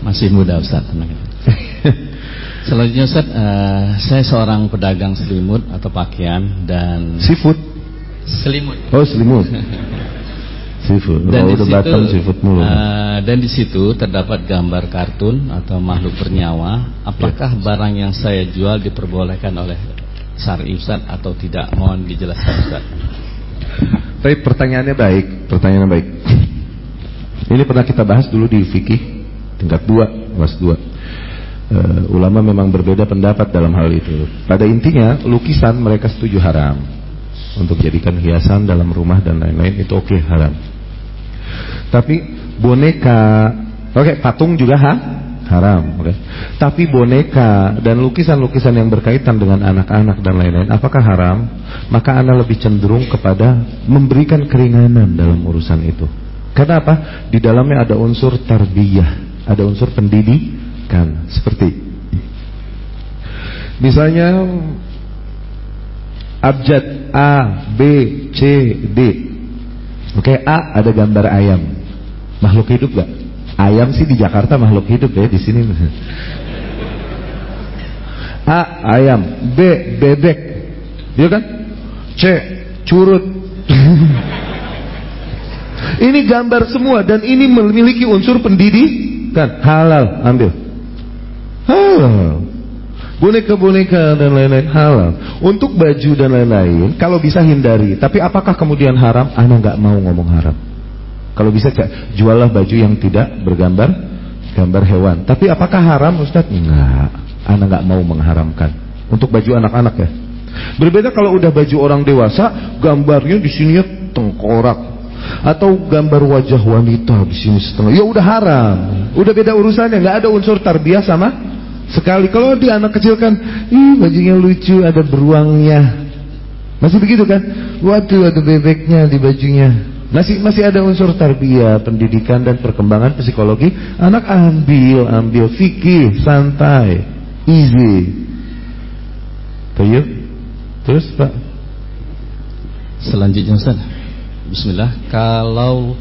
Masih muda Ustaz. Selanjutnya Ustaz uh, Saya seorang pedagang selimut atau pakaian Dan Seafood? Selimut. Oh selimut Seafood. Dan di situ, Batam seafood mulu. Uh, dan di situ terdapat gambar kartun atau makhluk bernyawa. Apakah ya. barang yang saya jual diperbolehkan oleh syar'i Ustaz atau tidak? Mohon dijelaskan Ustaz. Baik, pertanyaannya baik, pertanyaannya baik. Ini pernah kita bahas dulu di fikih tingkat 2, kelas 2. Uh, ulama memang berbeda pendapat dalam hal itu. Pada intinya, lukisan mereka setuju haram untuk jadikan hiasan dalam rumah dan lain-lain itu oke okay, haram. Tapi boneka, oke okay, patung juga ha? haram. Okay. Tapi boneka dan lukisan-lukisan yang berkaitan dengan anak-anak dan lain-lain, apakah haram? Maka anda lebih cenderung kepada memberikan keringanan dalam urusan itu. Kenapa? Di dalamnya ada unsur tarbiyah, ada unsur pendidikan. Seperti misalnya abjad A, B, C, D. Oke, A ada gambar ayam. Makhluk hidup gak? Ayam sih di Jakarta makhluk hidup ya di sini. A ayam, B bebek, dia kan? C curut. ini gambar semua dan ini memiliki unsur pendidikan halal ambil. Halal. Boneka-boneka dan lain-lain halal. Untuk baju dan lain-lain, kalau bisa hindari. Tapi apakah kemudian haram? Anak nggak mau ngomong haram. Kalau bisa jualah baju yang tidak bergambar gambar hewan. Tapi apakah haram Ustaz? Enggak. Anak nggak mau mengharamkan. Untuk baju anak-anak ya. Berbeda kalau udah baju orang dewasa, gambarnya di sini ya tengkorak atau gambar wajah wanita di sini setengah. Ya udah haram. Udah beda urusannya, nggak ada unsur tarbiyah sama sekali. Kalau di anak kecil kan, ih bajunya lucu, ada beruangnya. Masih begitu kan? Waduh ada bebeknya di bajunya. Masih masih ada unsur tarbiyah, pendidikan dan perkembangan psikologi. Anak ambil, ambil fikih, santai, easy. Baik. Terus Pak. Selanjutnya Ustaz. Bismillah. Kalau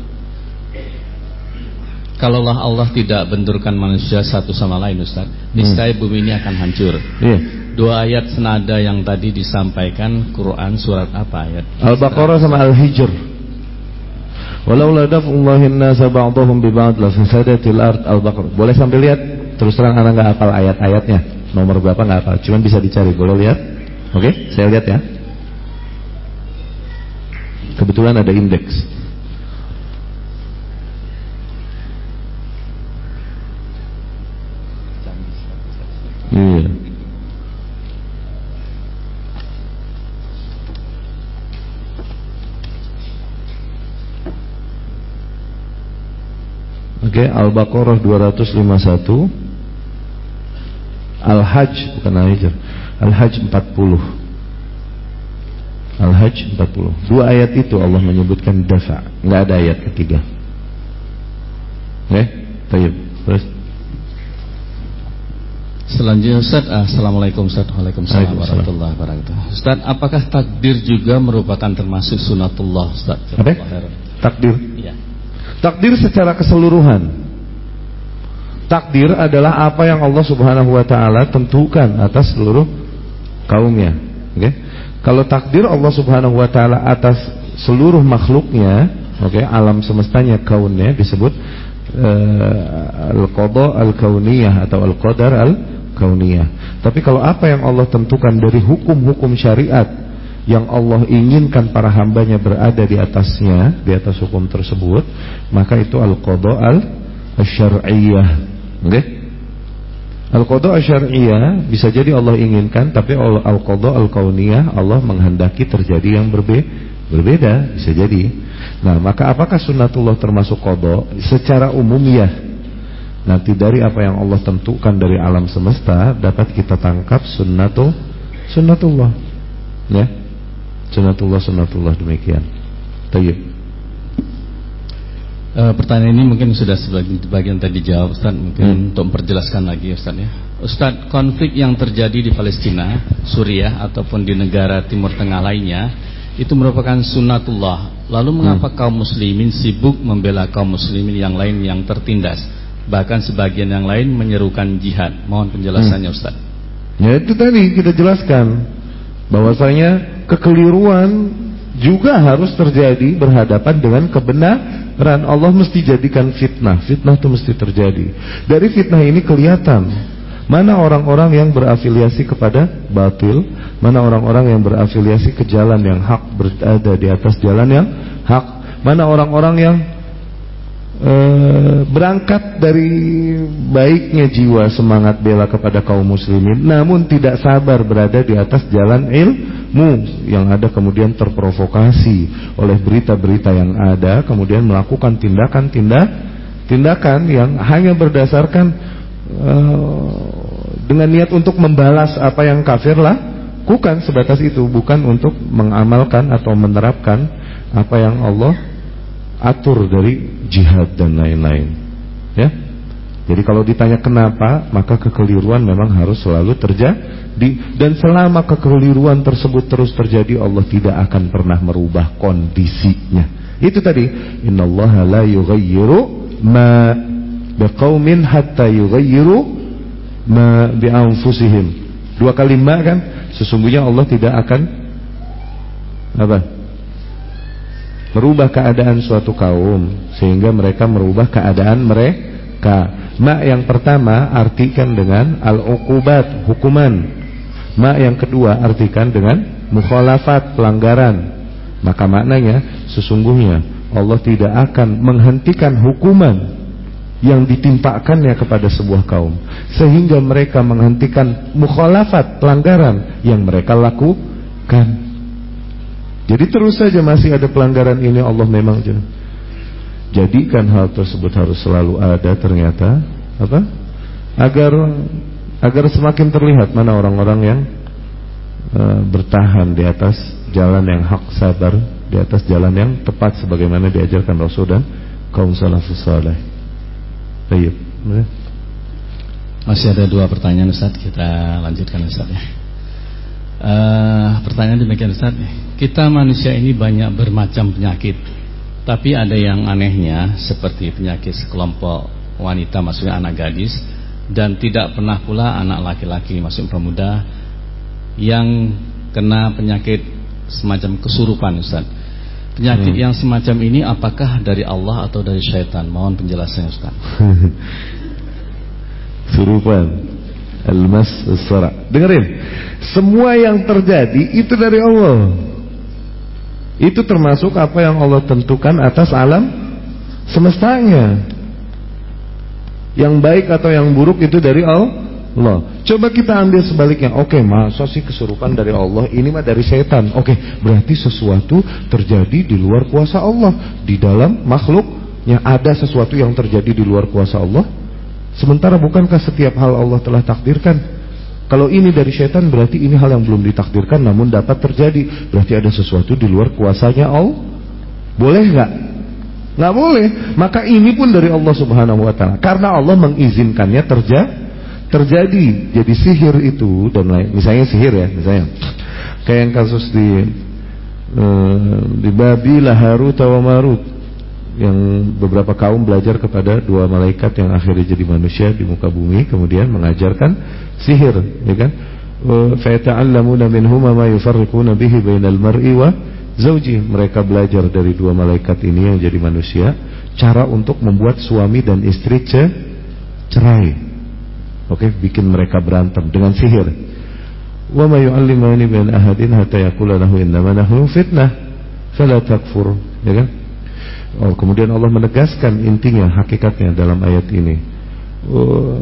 Kalaulah Allah tidak benturkan manusia satu sama lain Ustaz Niscaya hmm. bumi ini akan hancur yeah. Dua ayat senada yang tadi disampaikan Quran surat apa ayat? Al-Baqarah sama Al-Hijr Walau la daf'ullahi nasa ba'dahum bi ba'd la fasadatil ard Al-Baqarah Boleh sambil lihat Terus terang anak nggak hafal ayat-ayatnya Nomor berapa nggak hafal Cuman bisa dicari Boleh lihat Oke okay? saya lihat ya Kebetulan ada indeks Iya. Oke, okay, Al-Baqarah 251 Al-Hajj bukan Al-Hijr. Al-Hajj 40 Al-Hajj 40 Dua ayat itu Allah menyebutkan dafa. Nggak ada ayat ketiga. Oke, okay? Terus Selanjutnya Ustaz Assalamualaikum Ustaz Waalaikumsalam warahmatullahi wabarakatuh Ustaz apakah takdir juga merupakan termasuk sunatullah Ustaz Apa? Takdir? Iya Takdir secara keseluruhan Takdir adalah apa yang Allah subhanahu wa ta'ala tentukan atas seluruh kaumnya Oke okay? Kalau takdir Allah subhanahu wa ta'ala atas seluruh makhluknya Oke, okay? alam semestanya kaunnya disebut uh, al-qada al-kauniyah atau al-qadar al kauniyah. Tapi kalau apa yang Allah tentukan dari hukum-hukum syariat yang Allah inginkan para hambanya berada di atasnya, di atas hukum tersebut, maka itu al-qada al-syar'iyyah. Okay? Al-qada al-syar'iyyah bisa jadi Allah inginkan, tapi al-qada al-kauniyah Allah menghendaki terjadi yang berbe berbeda, bisa jadi. Nah, maka apakah sunnatullah termasuk qada? Secara umum ya Nanti dari apa yang Allah tentukan dari alam semesta dapat kita tangkap sunnatul sunnatullah. Ya. Sunnatullah sunnatullah demikian. Tayyib. E, pertanyaan ini mungkin sudah sebagian bagian tadi jawab Ustaz mungkin hmm. untuk memperjelaskan lagi Ustaz ya. Ustaz, konflik yang terjadi di Palestina, Suriah ataupun di negara Timur Tengah lainnya itu merupakan sunnatullah. Lalu mengapa hmm. kaum muslimin sibuk membela kaum muslimin yang lain yang tertindas? Bahkan sebagian yang lain menyerukan jihad. Mohon penjelasannya hmm. Ustaz. Ya itu tadi kita jelaskan bahwasanya kekeliruan juga harus terjadi berhadapan dengan kebenaran. Allah mesti jadikan fitnah. Fitnah itu mesti terjadi. Dari fitnah ini kelihatan mana orang-orang yang berafiliasi kepada batil, mana orang-orang yang berafiliasi ke jalan yang hak berada di atas jalan yang hak, mana orang-orang yang Eh, berangkat dari baiknya jiwa semangat bela kepada kaum muslimin namun tidak sabar berada di atas jalan ilmu yang ada kemudian terprovokasi oleh berita-berita yang ada kemudian melakukan tindakan-tindak tindakan yang hanya berdasarkan uh, dengan niat untuk membalas apa yang kafir lah lakukan sebatas itu bukan untuk mengamalkan atau menerapkan apa yang Allah atur dari jihad dan lain-lain. Ya. Jadi kalau ditanya kenapa, maka kekeliruan memang harus selalu terjadi dan selama kekeliruan tersebut terus terjadi Allah tidak akan pernah merubah kondisinya. Itu tadi, innallaha la yughayyiru ma biqaumin hatta yughayyiru ma bi anfusihim. Dua kali ma kan, sesungguhnya Allah tidak akan apa? Merubah keadaan suatu kaum sehingga mereka merubah keadaan mereka. Ma yang pertama artikan dengan al-uqubat, hukuman. Ma yang kedua artikan dengan mukhalafat, pelanggaran. Maka maknanya sesungguhnya Allah tidak akan menghentikan hukuman yang ditimpakannya kepada sebuah kaum sehingga mereka menghentikan mukhalafat, pelanggaran yang mereka lakukan. Jadi terus saja masih ada pelanggaran ini Allah memang jadikan hal tersebut harus selalu ada ternyata apa? Agar agar semakin terlihat mana orang-orang yang uh, bertahan di atas jalan yang hak sabar di atas jalan yang tepat sebagaimana diajarkan Rasul dan kaum salafus saleh. Baik. Masih ada dua pertanyaan Ustaz, kita lanjutkan Ustaz ya. Uh, pertanyaan demikian Ustaz, kita manusia ini banyak bermacam penyakit, tapi ada yang anehnya seperti penyakit sekelompok wanita maksudnya anak gadis dan tidak pernah pula anak laki-laki maksudnya pemuda yang kena penyakit semacam kesurupan Ustaz. Penyakit hmm. yang semacam ini apakah dari Allah atau dari syaitan? Mohon penjelasannya Ustaz. Surupan Al-mas sara. Dengerin. Semua yang terjadi itu dari Allah. Itu termasuk apa yang Allah tentukan atas alam semestanya. Yang baik atau yang buruk itu dari Allah. Coba kita ambil sebaliknya. Oke, masa sih kesurupan dari Allah? Ini mah dari setan. Oke, berarti sesuatu terjadi di luar kuasa Allah. Di dalam makhluknya ada sesuatu yang terjadi di luar kuasa Allah. Sementara bukankah setiap hal Allah telah takdirkan? Kalau ini dari setan berarti ini hal yang belum ditakdirkan namun dapat terjadi. Berarti ada sesuatu di luar kuasanya Allah. Boleh nggak? Nggak boleh. Maka ini pun dari Allah Subhanahu Wa Taala. Karena Allah mengizinkannya terja terjadi. Jadi sihir itu dan lain. Misalnya sihir ya, misalnya. Kayak yang kasus di uh, di Babila Harut wa Marut yang beberapa kaum belajar kepada dua malaikat yang akhirnya jadi manusia di muka bumi kemudian mengajarkan sihir ya kan? Fa'ta'allamuna minhuma ma yufarriquna bihi bainal mar'i wa zauji mereka belajar dari dua malaikat ini yang jadi manusia cara untuk membuat suami dan istri ce cerai. Oke okay? bikin mereka berantem dengan sihir. Wa ma yu'allimani min ahadin hatta yaqula lahu innama nahnu fitnah. Fala takfur ya kan Oh, kemudian Allah menegaskan intinya, hakikatnya dalam ayat ini. Oh,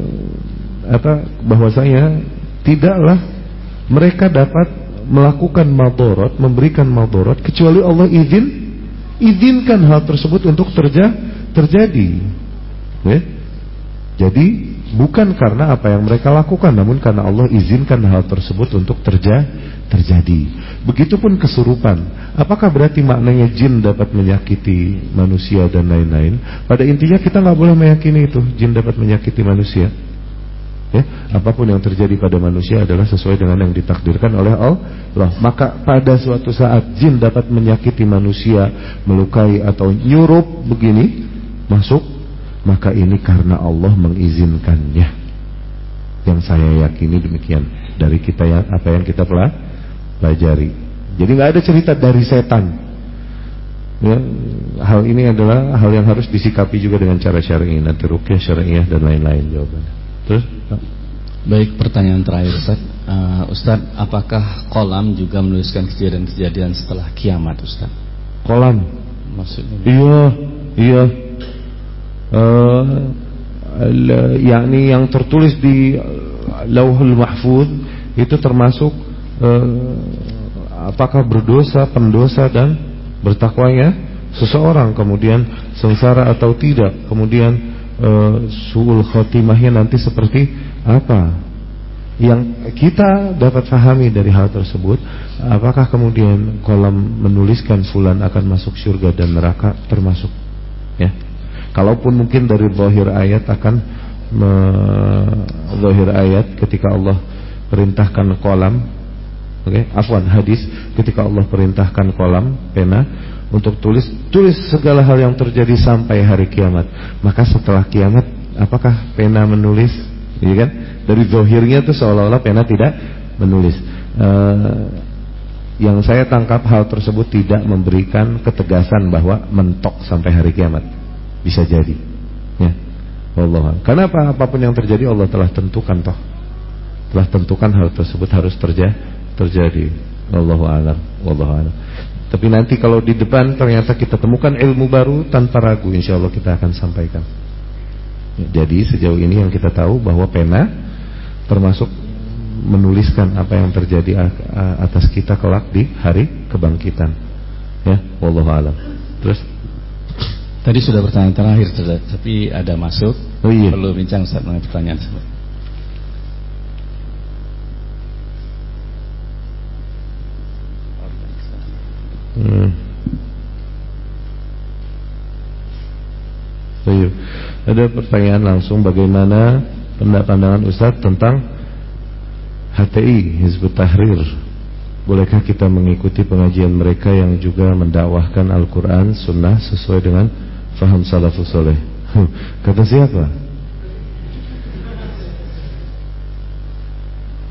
apa bahwasanya tidaklah mereka dapat melakukan madorot, memberikan madorot kecuali Allah izin izinkan hal tersebut untuk terja terjadi. Ya? Jadi bukan karena apa yang mereka lakukan, namun karena Allah izinkan hal tersebut untuk terja terjadi. Begitupun kesurupan. Apakah berarti maknanya jin dapat menyakiti manusia dan lain-lain? Pada intinya kita nggak boleh meyakini itu jin dapat menyakiti manusia. Ya, apa pun yang terjadi pada manusia adalah sesuai dengan yang ditakdirkan oleh Allah. Maka pada suatu saat jin dapat menyakiti manusia, melukai atau nyurup begini masuk, maka ini karena Allah mengizinkannya. Yang saya yakini demikian dari kita yang apa yang kita pelajari pelajari. Jadi nggak ada cerita dari setan. Ya, hal ini adalah hal yang harus disikapi juga dengan cara syar'i, nanti rukyah syar'iyah dan lain-lain jawabannya. Terus? Baik, pertanyaan terakhir Ustaz. Uh, Ustaz, apakah kolam juga menuliskan kejadian-kejadian setelah kiamat Ustaz? Kolam? Maksudnya? Iya, iya. Uh, yakni yang tertulis di Lauhul Mahfuz itu termasuk eh, apakah berdosa, pendosa dan bertakwanya? Seseorang kemudian sengsara atau tidak kemudian eh, suul khotimahnya nanti seperti apa? Yang kita dapat fahami dari hal tersebut apakah kemudian kolam menuliskan fulan akan masuk surga dan neraka termasuk? Ya. Kalaupun mungkin dari zahir ayat akan zahir ayat ketika Allah perintahkan kolam Oke, okay? afwan hadis ketika Allah perintahkan kolam pena untuk tulis tulis segala hal yang terjadi sampai hari kiamat. Maka setelah kiamat apakah pena menulis? Iya kan? Dari zohirnya itu seolah-olah pena tidak menulis. Uh, yang saya tangkap hal tersebut tidak memberikan ketegasan bahwa mentok sampai hari kiamat. Bisa jadi. Ya. Allah. Karena apa? Apa pun yang terjadi Allah telah tentukan toh. Telah tentukan hal tersebut harus terjadi terjadi. Wallahu a'lam. Wallahu a'lam. Tapi nanti kalau di depan ternyata kita temukan ilmu baru tanpa ragu insya Allah kita akan sampaikan. Jadi sejauh ini yang kita tahu bahwa pena termasuk menuliskan apa yang terjadi atas kita kelak di hari kebangkitan. Ya, wallahu a'lam. Terus Tadi sudah pertanyaan terakhir, tapi ada masuk. Oh iya. Perlu bincang saat pertanyaan Hmm. Ada pertanyaan langsung bagaimana pandangan Ustaz tentang HTI Hizbut Tahrir? Bolehkah kita mengikuti pengajian mereka yang juga mendakwahkan Al-Qur'an sunnah sesuai dengan faham salafus soleh? Kata siapa?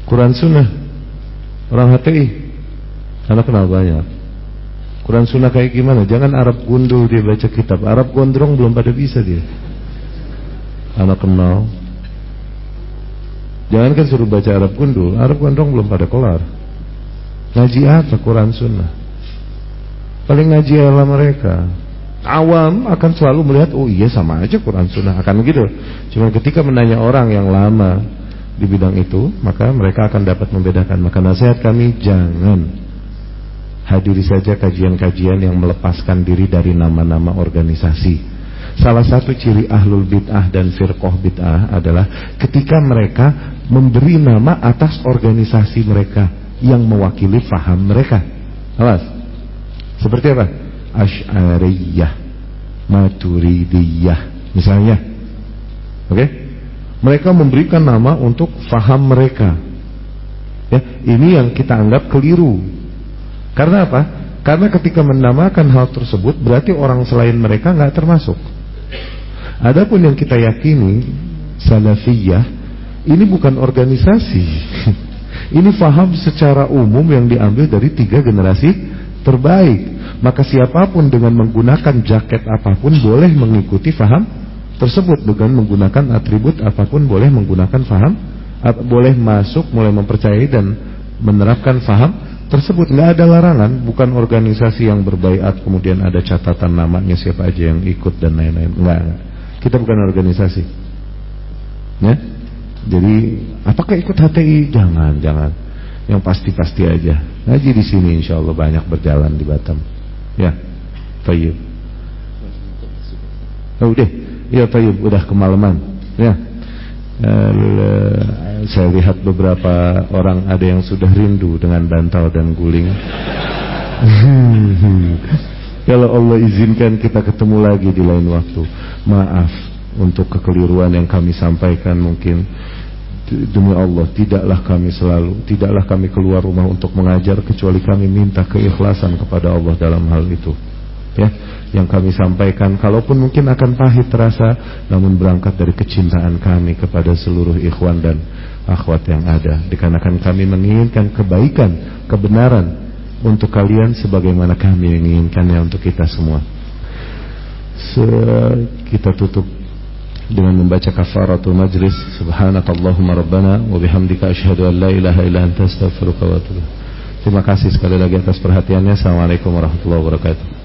Quran sunnah Orang HTI Karena kenal banyak Quran Sunnah kayak gimana? Jangan Arab gundul dia baca kitab. Arab gondrong belum pada bisa dia. Anak kenal. Jangan kan suruh baca Arab gundul. Arab gondrong belum pada kelar. Ngaji apa Quran Sunnah? Paling ngaji ala mereka. Awam akan selalu melihat Oh iya sama aja Quran Sunnah. Akan begitu Cuma ketika menanya orang yang lama di bidang itu, maka mereka akan dapat membedakan. Maka nasihat kami jangan hadiri saja kajian-kajian yang melepaskan diri dari nama-nama organisasi. Salah satu ciri ahlul bid'ah dan firqoh bid'ah adalah ketika mereka memberi nama atas organisasi mereka yang mewakili faham mereka. Awas. Seperti apa? Asy'ariyah, Maturidiyah, misalnya. Oke? Okay? Mereka memberikan nama untuk faham mereka. Ya, ini yang kita anggap keliru. Karena apa? Karena ketika menamakan hal tersebut berarti orang selain mereka nggak termasuk. Adapun yang kita yakini salafiyah ini bukan organisasi. ini faham secara umum yang diambil dari tiga generasi terbaik. Maka siapa pun dengan menggunakan jaket apa pun boleh mengikuti faham tersebut dengan menggunakan atribut apa pun boleh menggunakan faham boleh masuk mulai mempercayai dan menerapkan faham tersebut nggak ada larangan bukan organisasi yang berbaiat kemudian ada catatan namanya siapa aja yang ikut dan lain-lain. Nggak kita bukan organisasi. Ya? Jadi apakah ikut HTI jangan jangan. Yang pasti-pasti aja. Ngaji di sini insya Allah banyak berjalan di Batam. Ya Tayyib. Oh deh Ya tayyib udah kemalaman. Ya. Uh, saya lihat beberapa orang ada yang sudah rindu dengan bantal dan guling. Kalau Allah izinkan kita ketemu lagi di lain waktu. Maaf untuk kekeliruan yang kami sampaikan mungkin demi Allah tidaklah kami selalu tidaklah kami keluar rumah untuk mengajar kecuali kami minta keikhlasan kepada Allah dalam hal itu ya yang kami sampaikan. Kalaupun mungkin akan pahit terasa namun berangkat dari kecintaan kami kepada seluruh ikhwan dan akhwat yang ada. Dikarenakan kami menginginkan kebaikan kebenaran untuk kalian sebagaimana kami menginginkannya untuk kita semua. Se kita tutup dengan membaca kafaratul majlis. Subhanakallahumma rabbana wa bihamdika asyhadu an la ilaha illa anta astaghfiruka wa atubu Terima kasih sekali lagi atas perhatiannya. Assalamualaikum warahmatullahi wabarakatuh.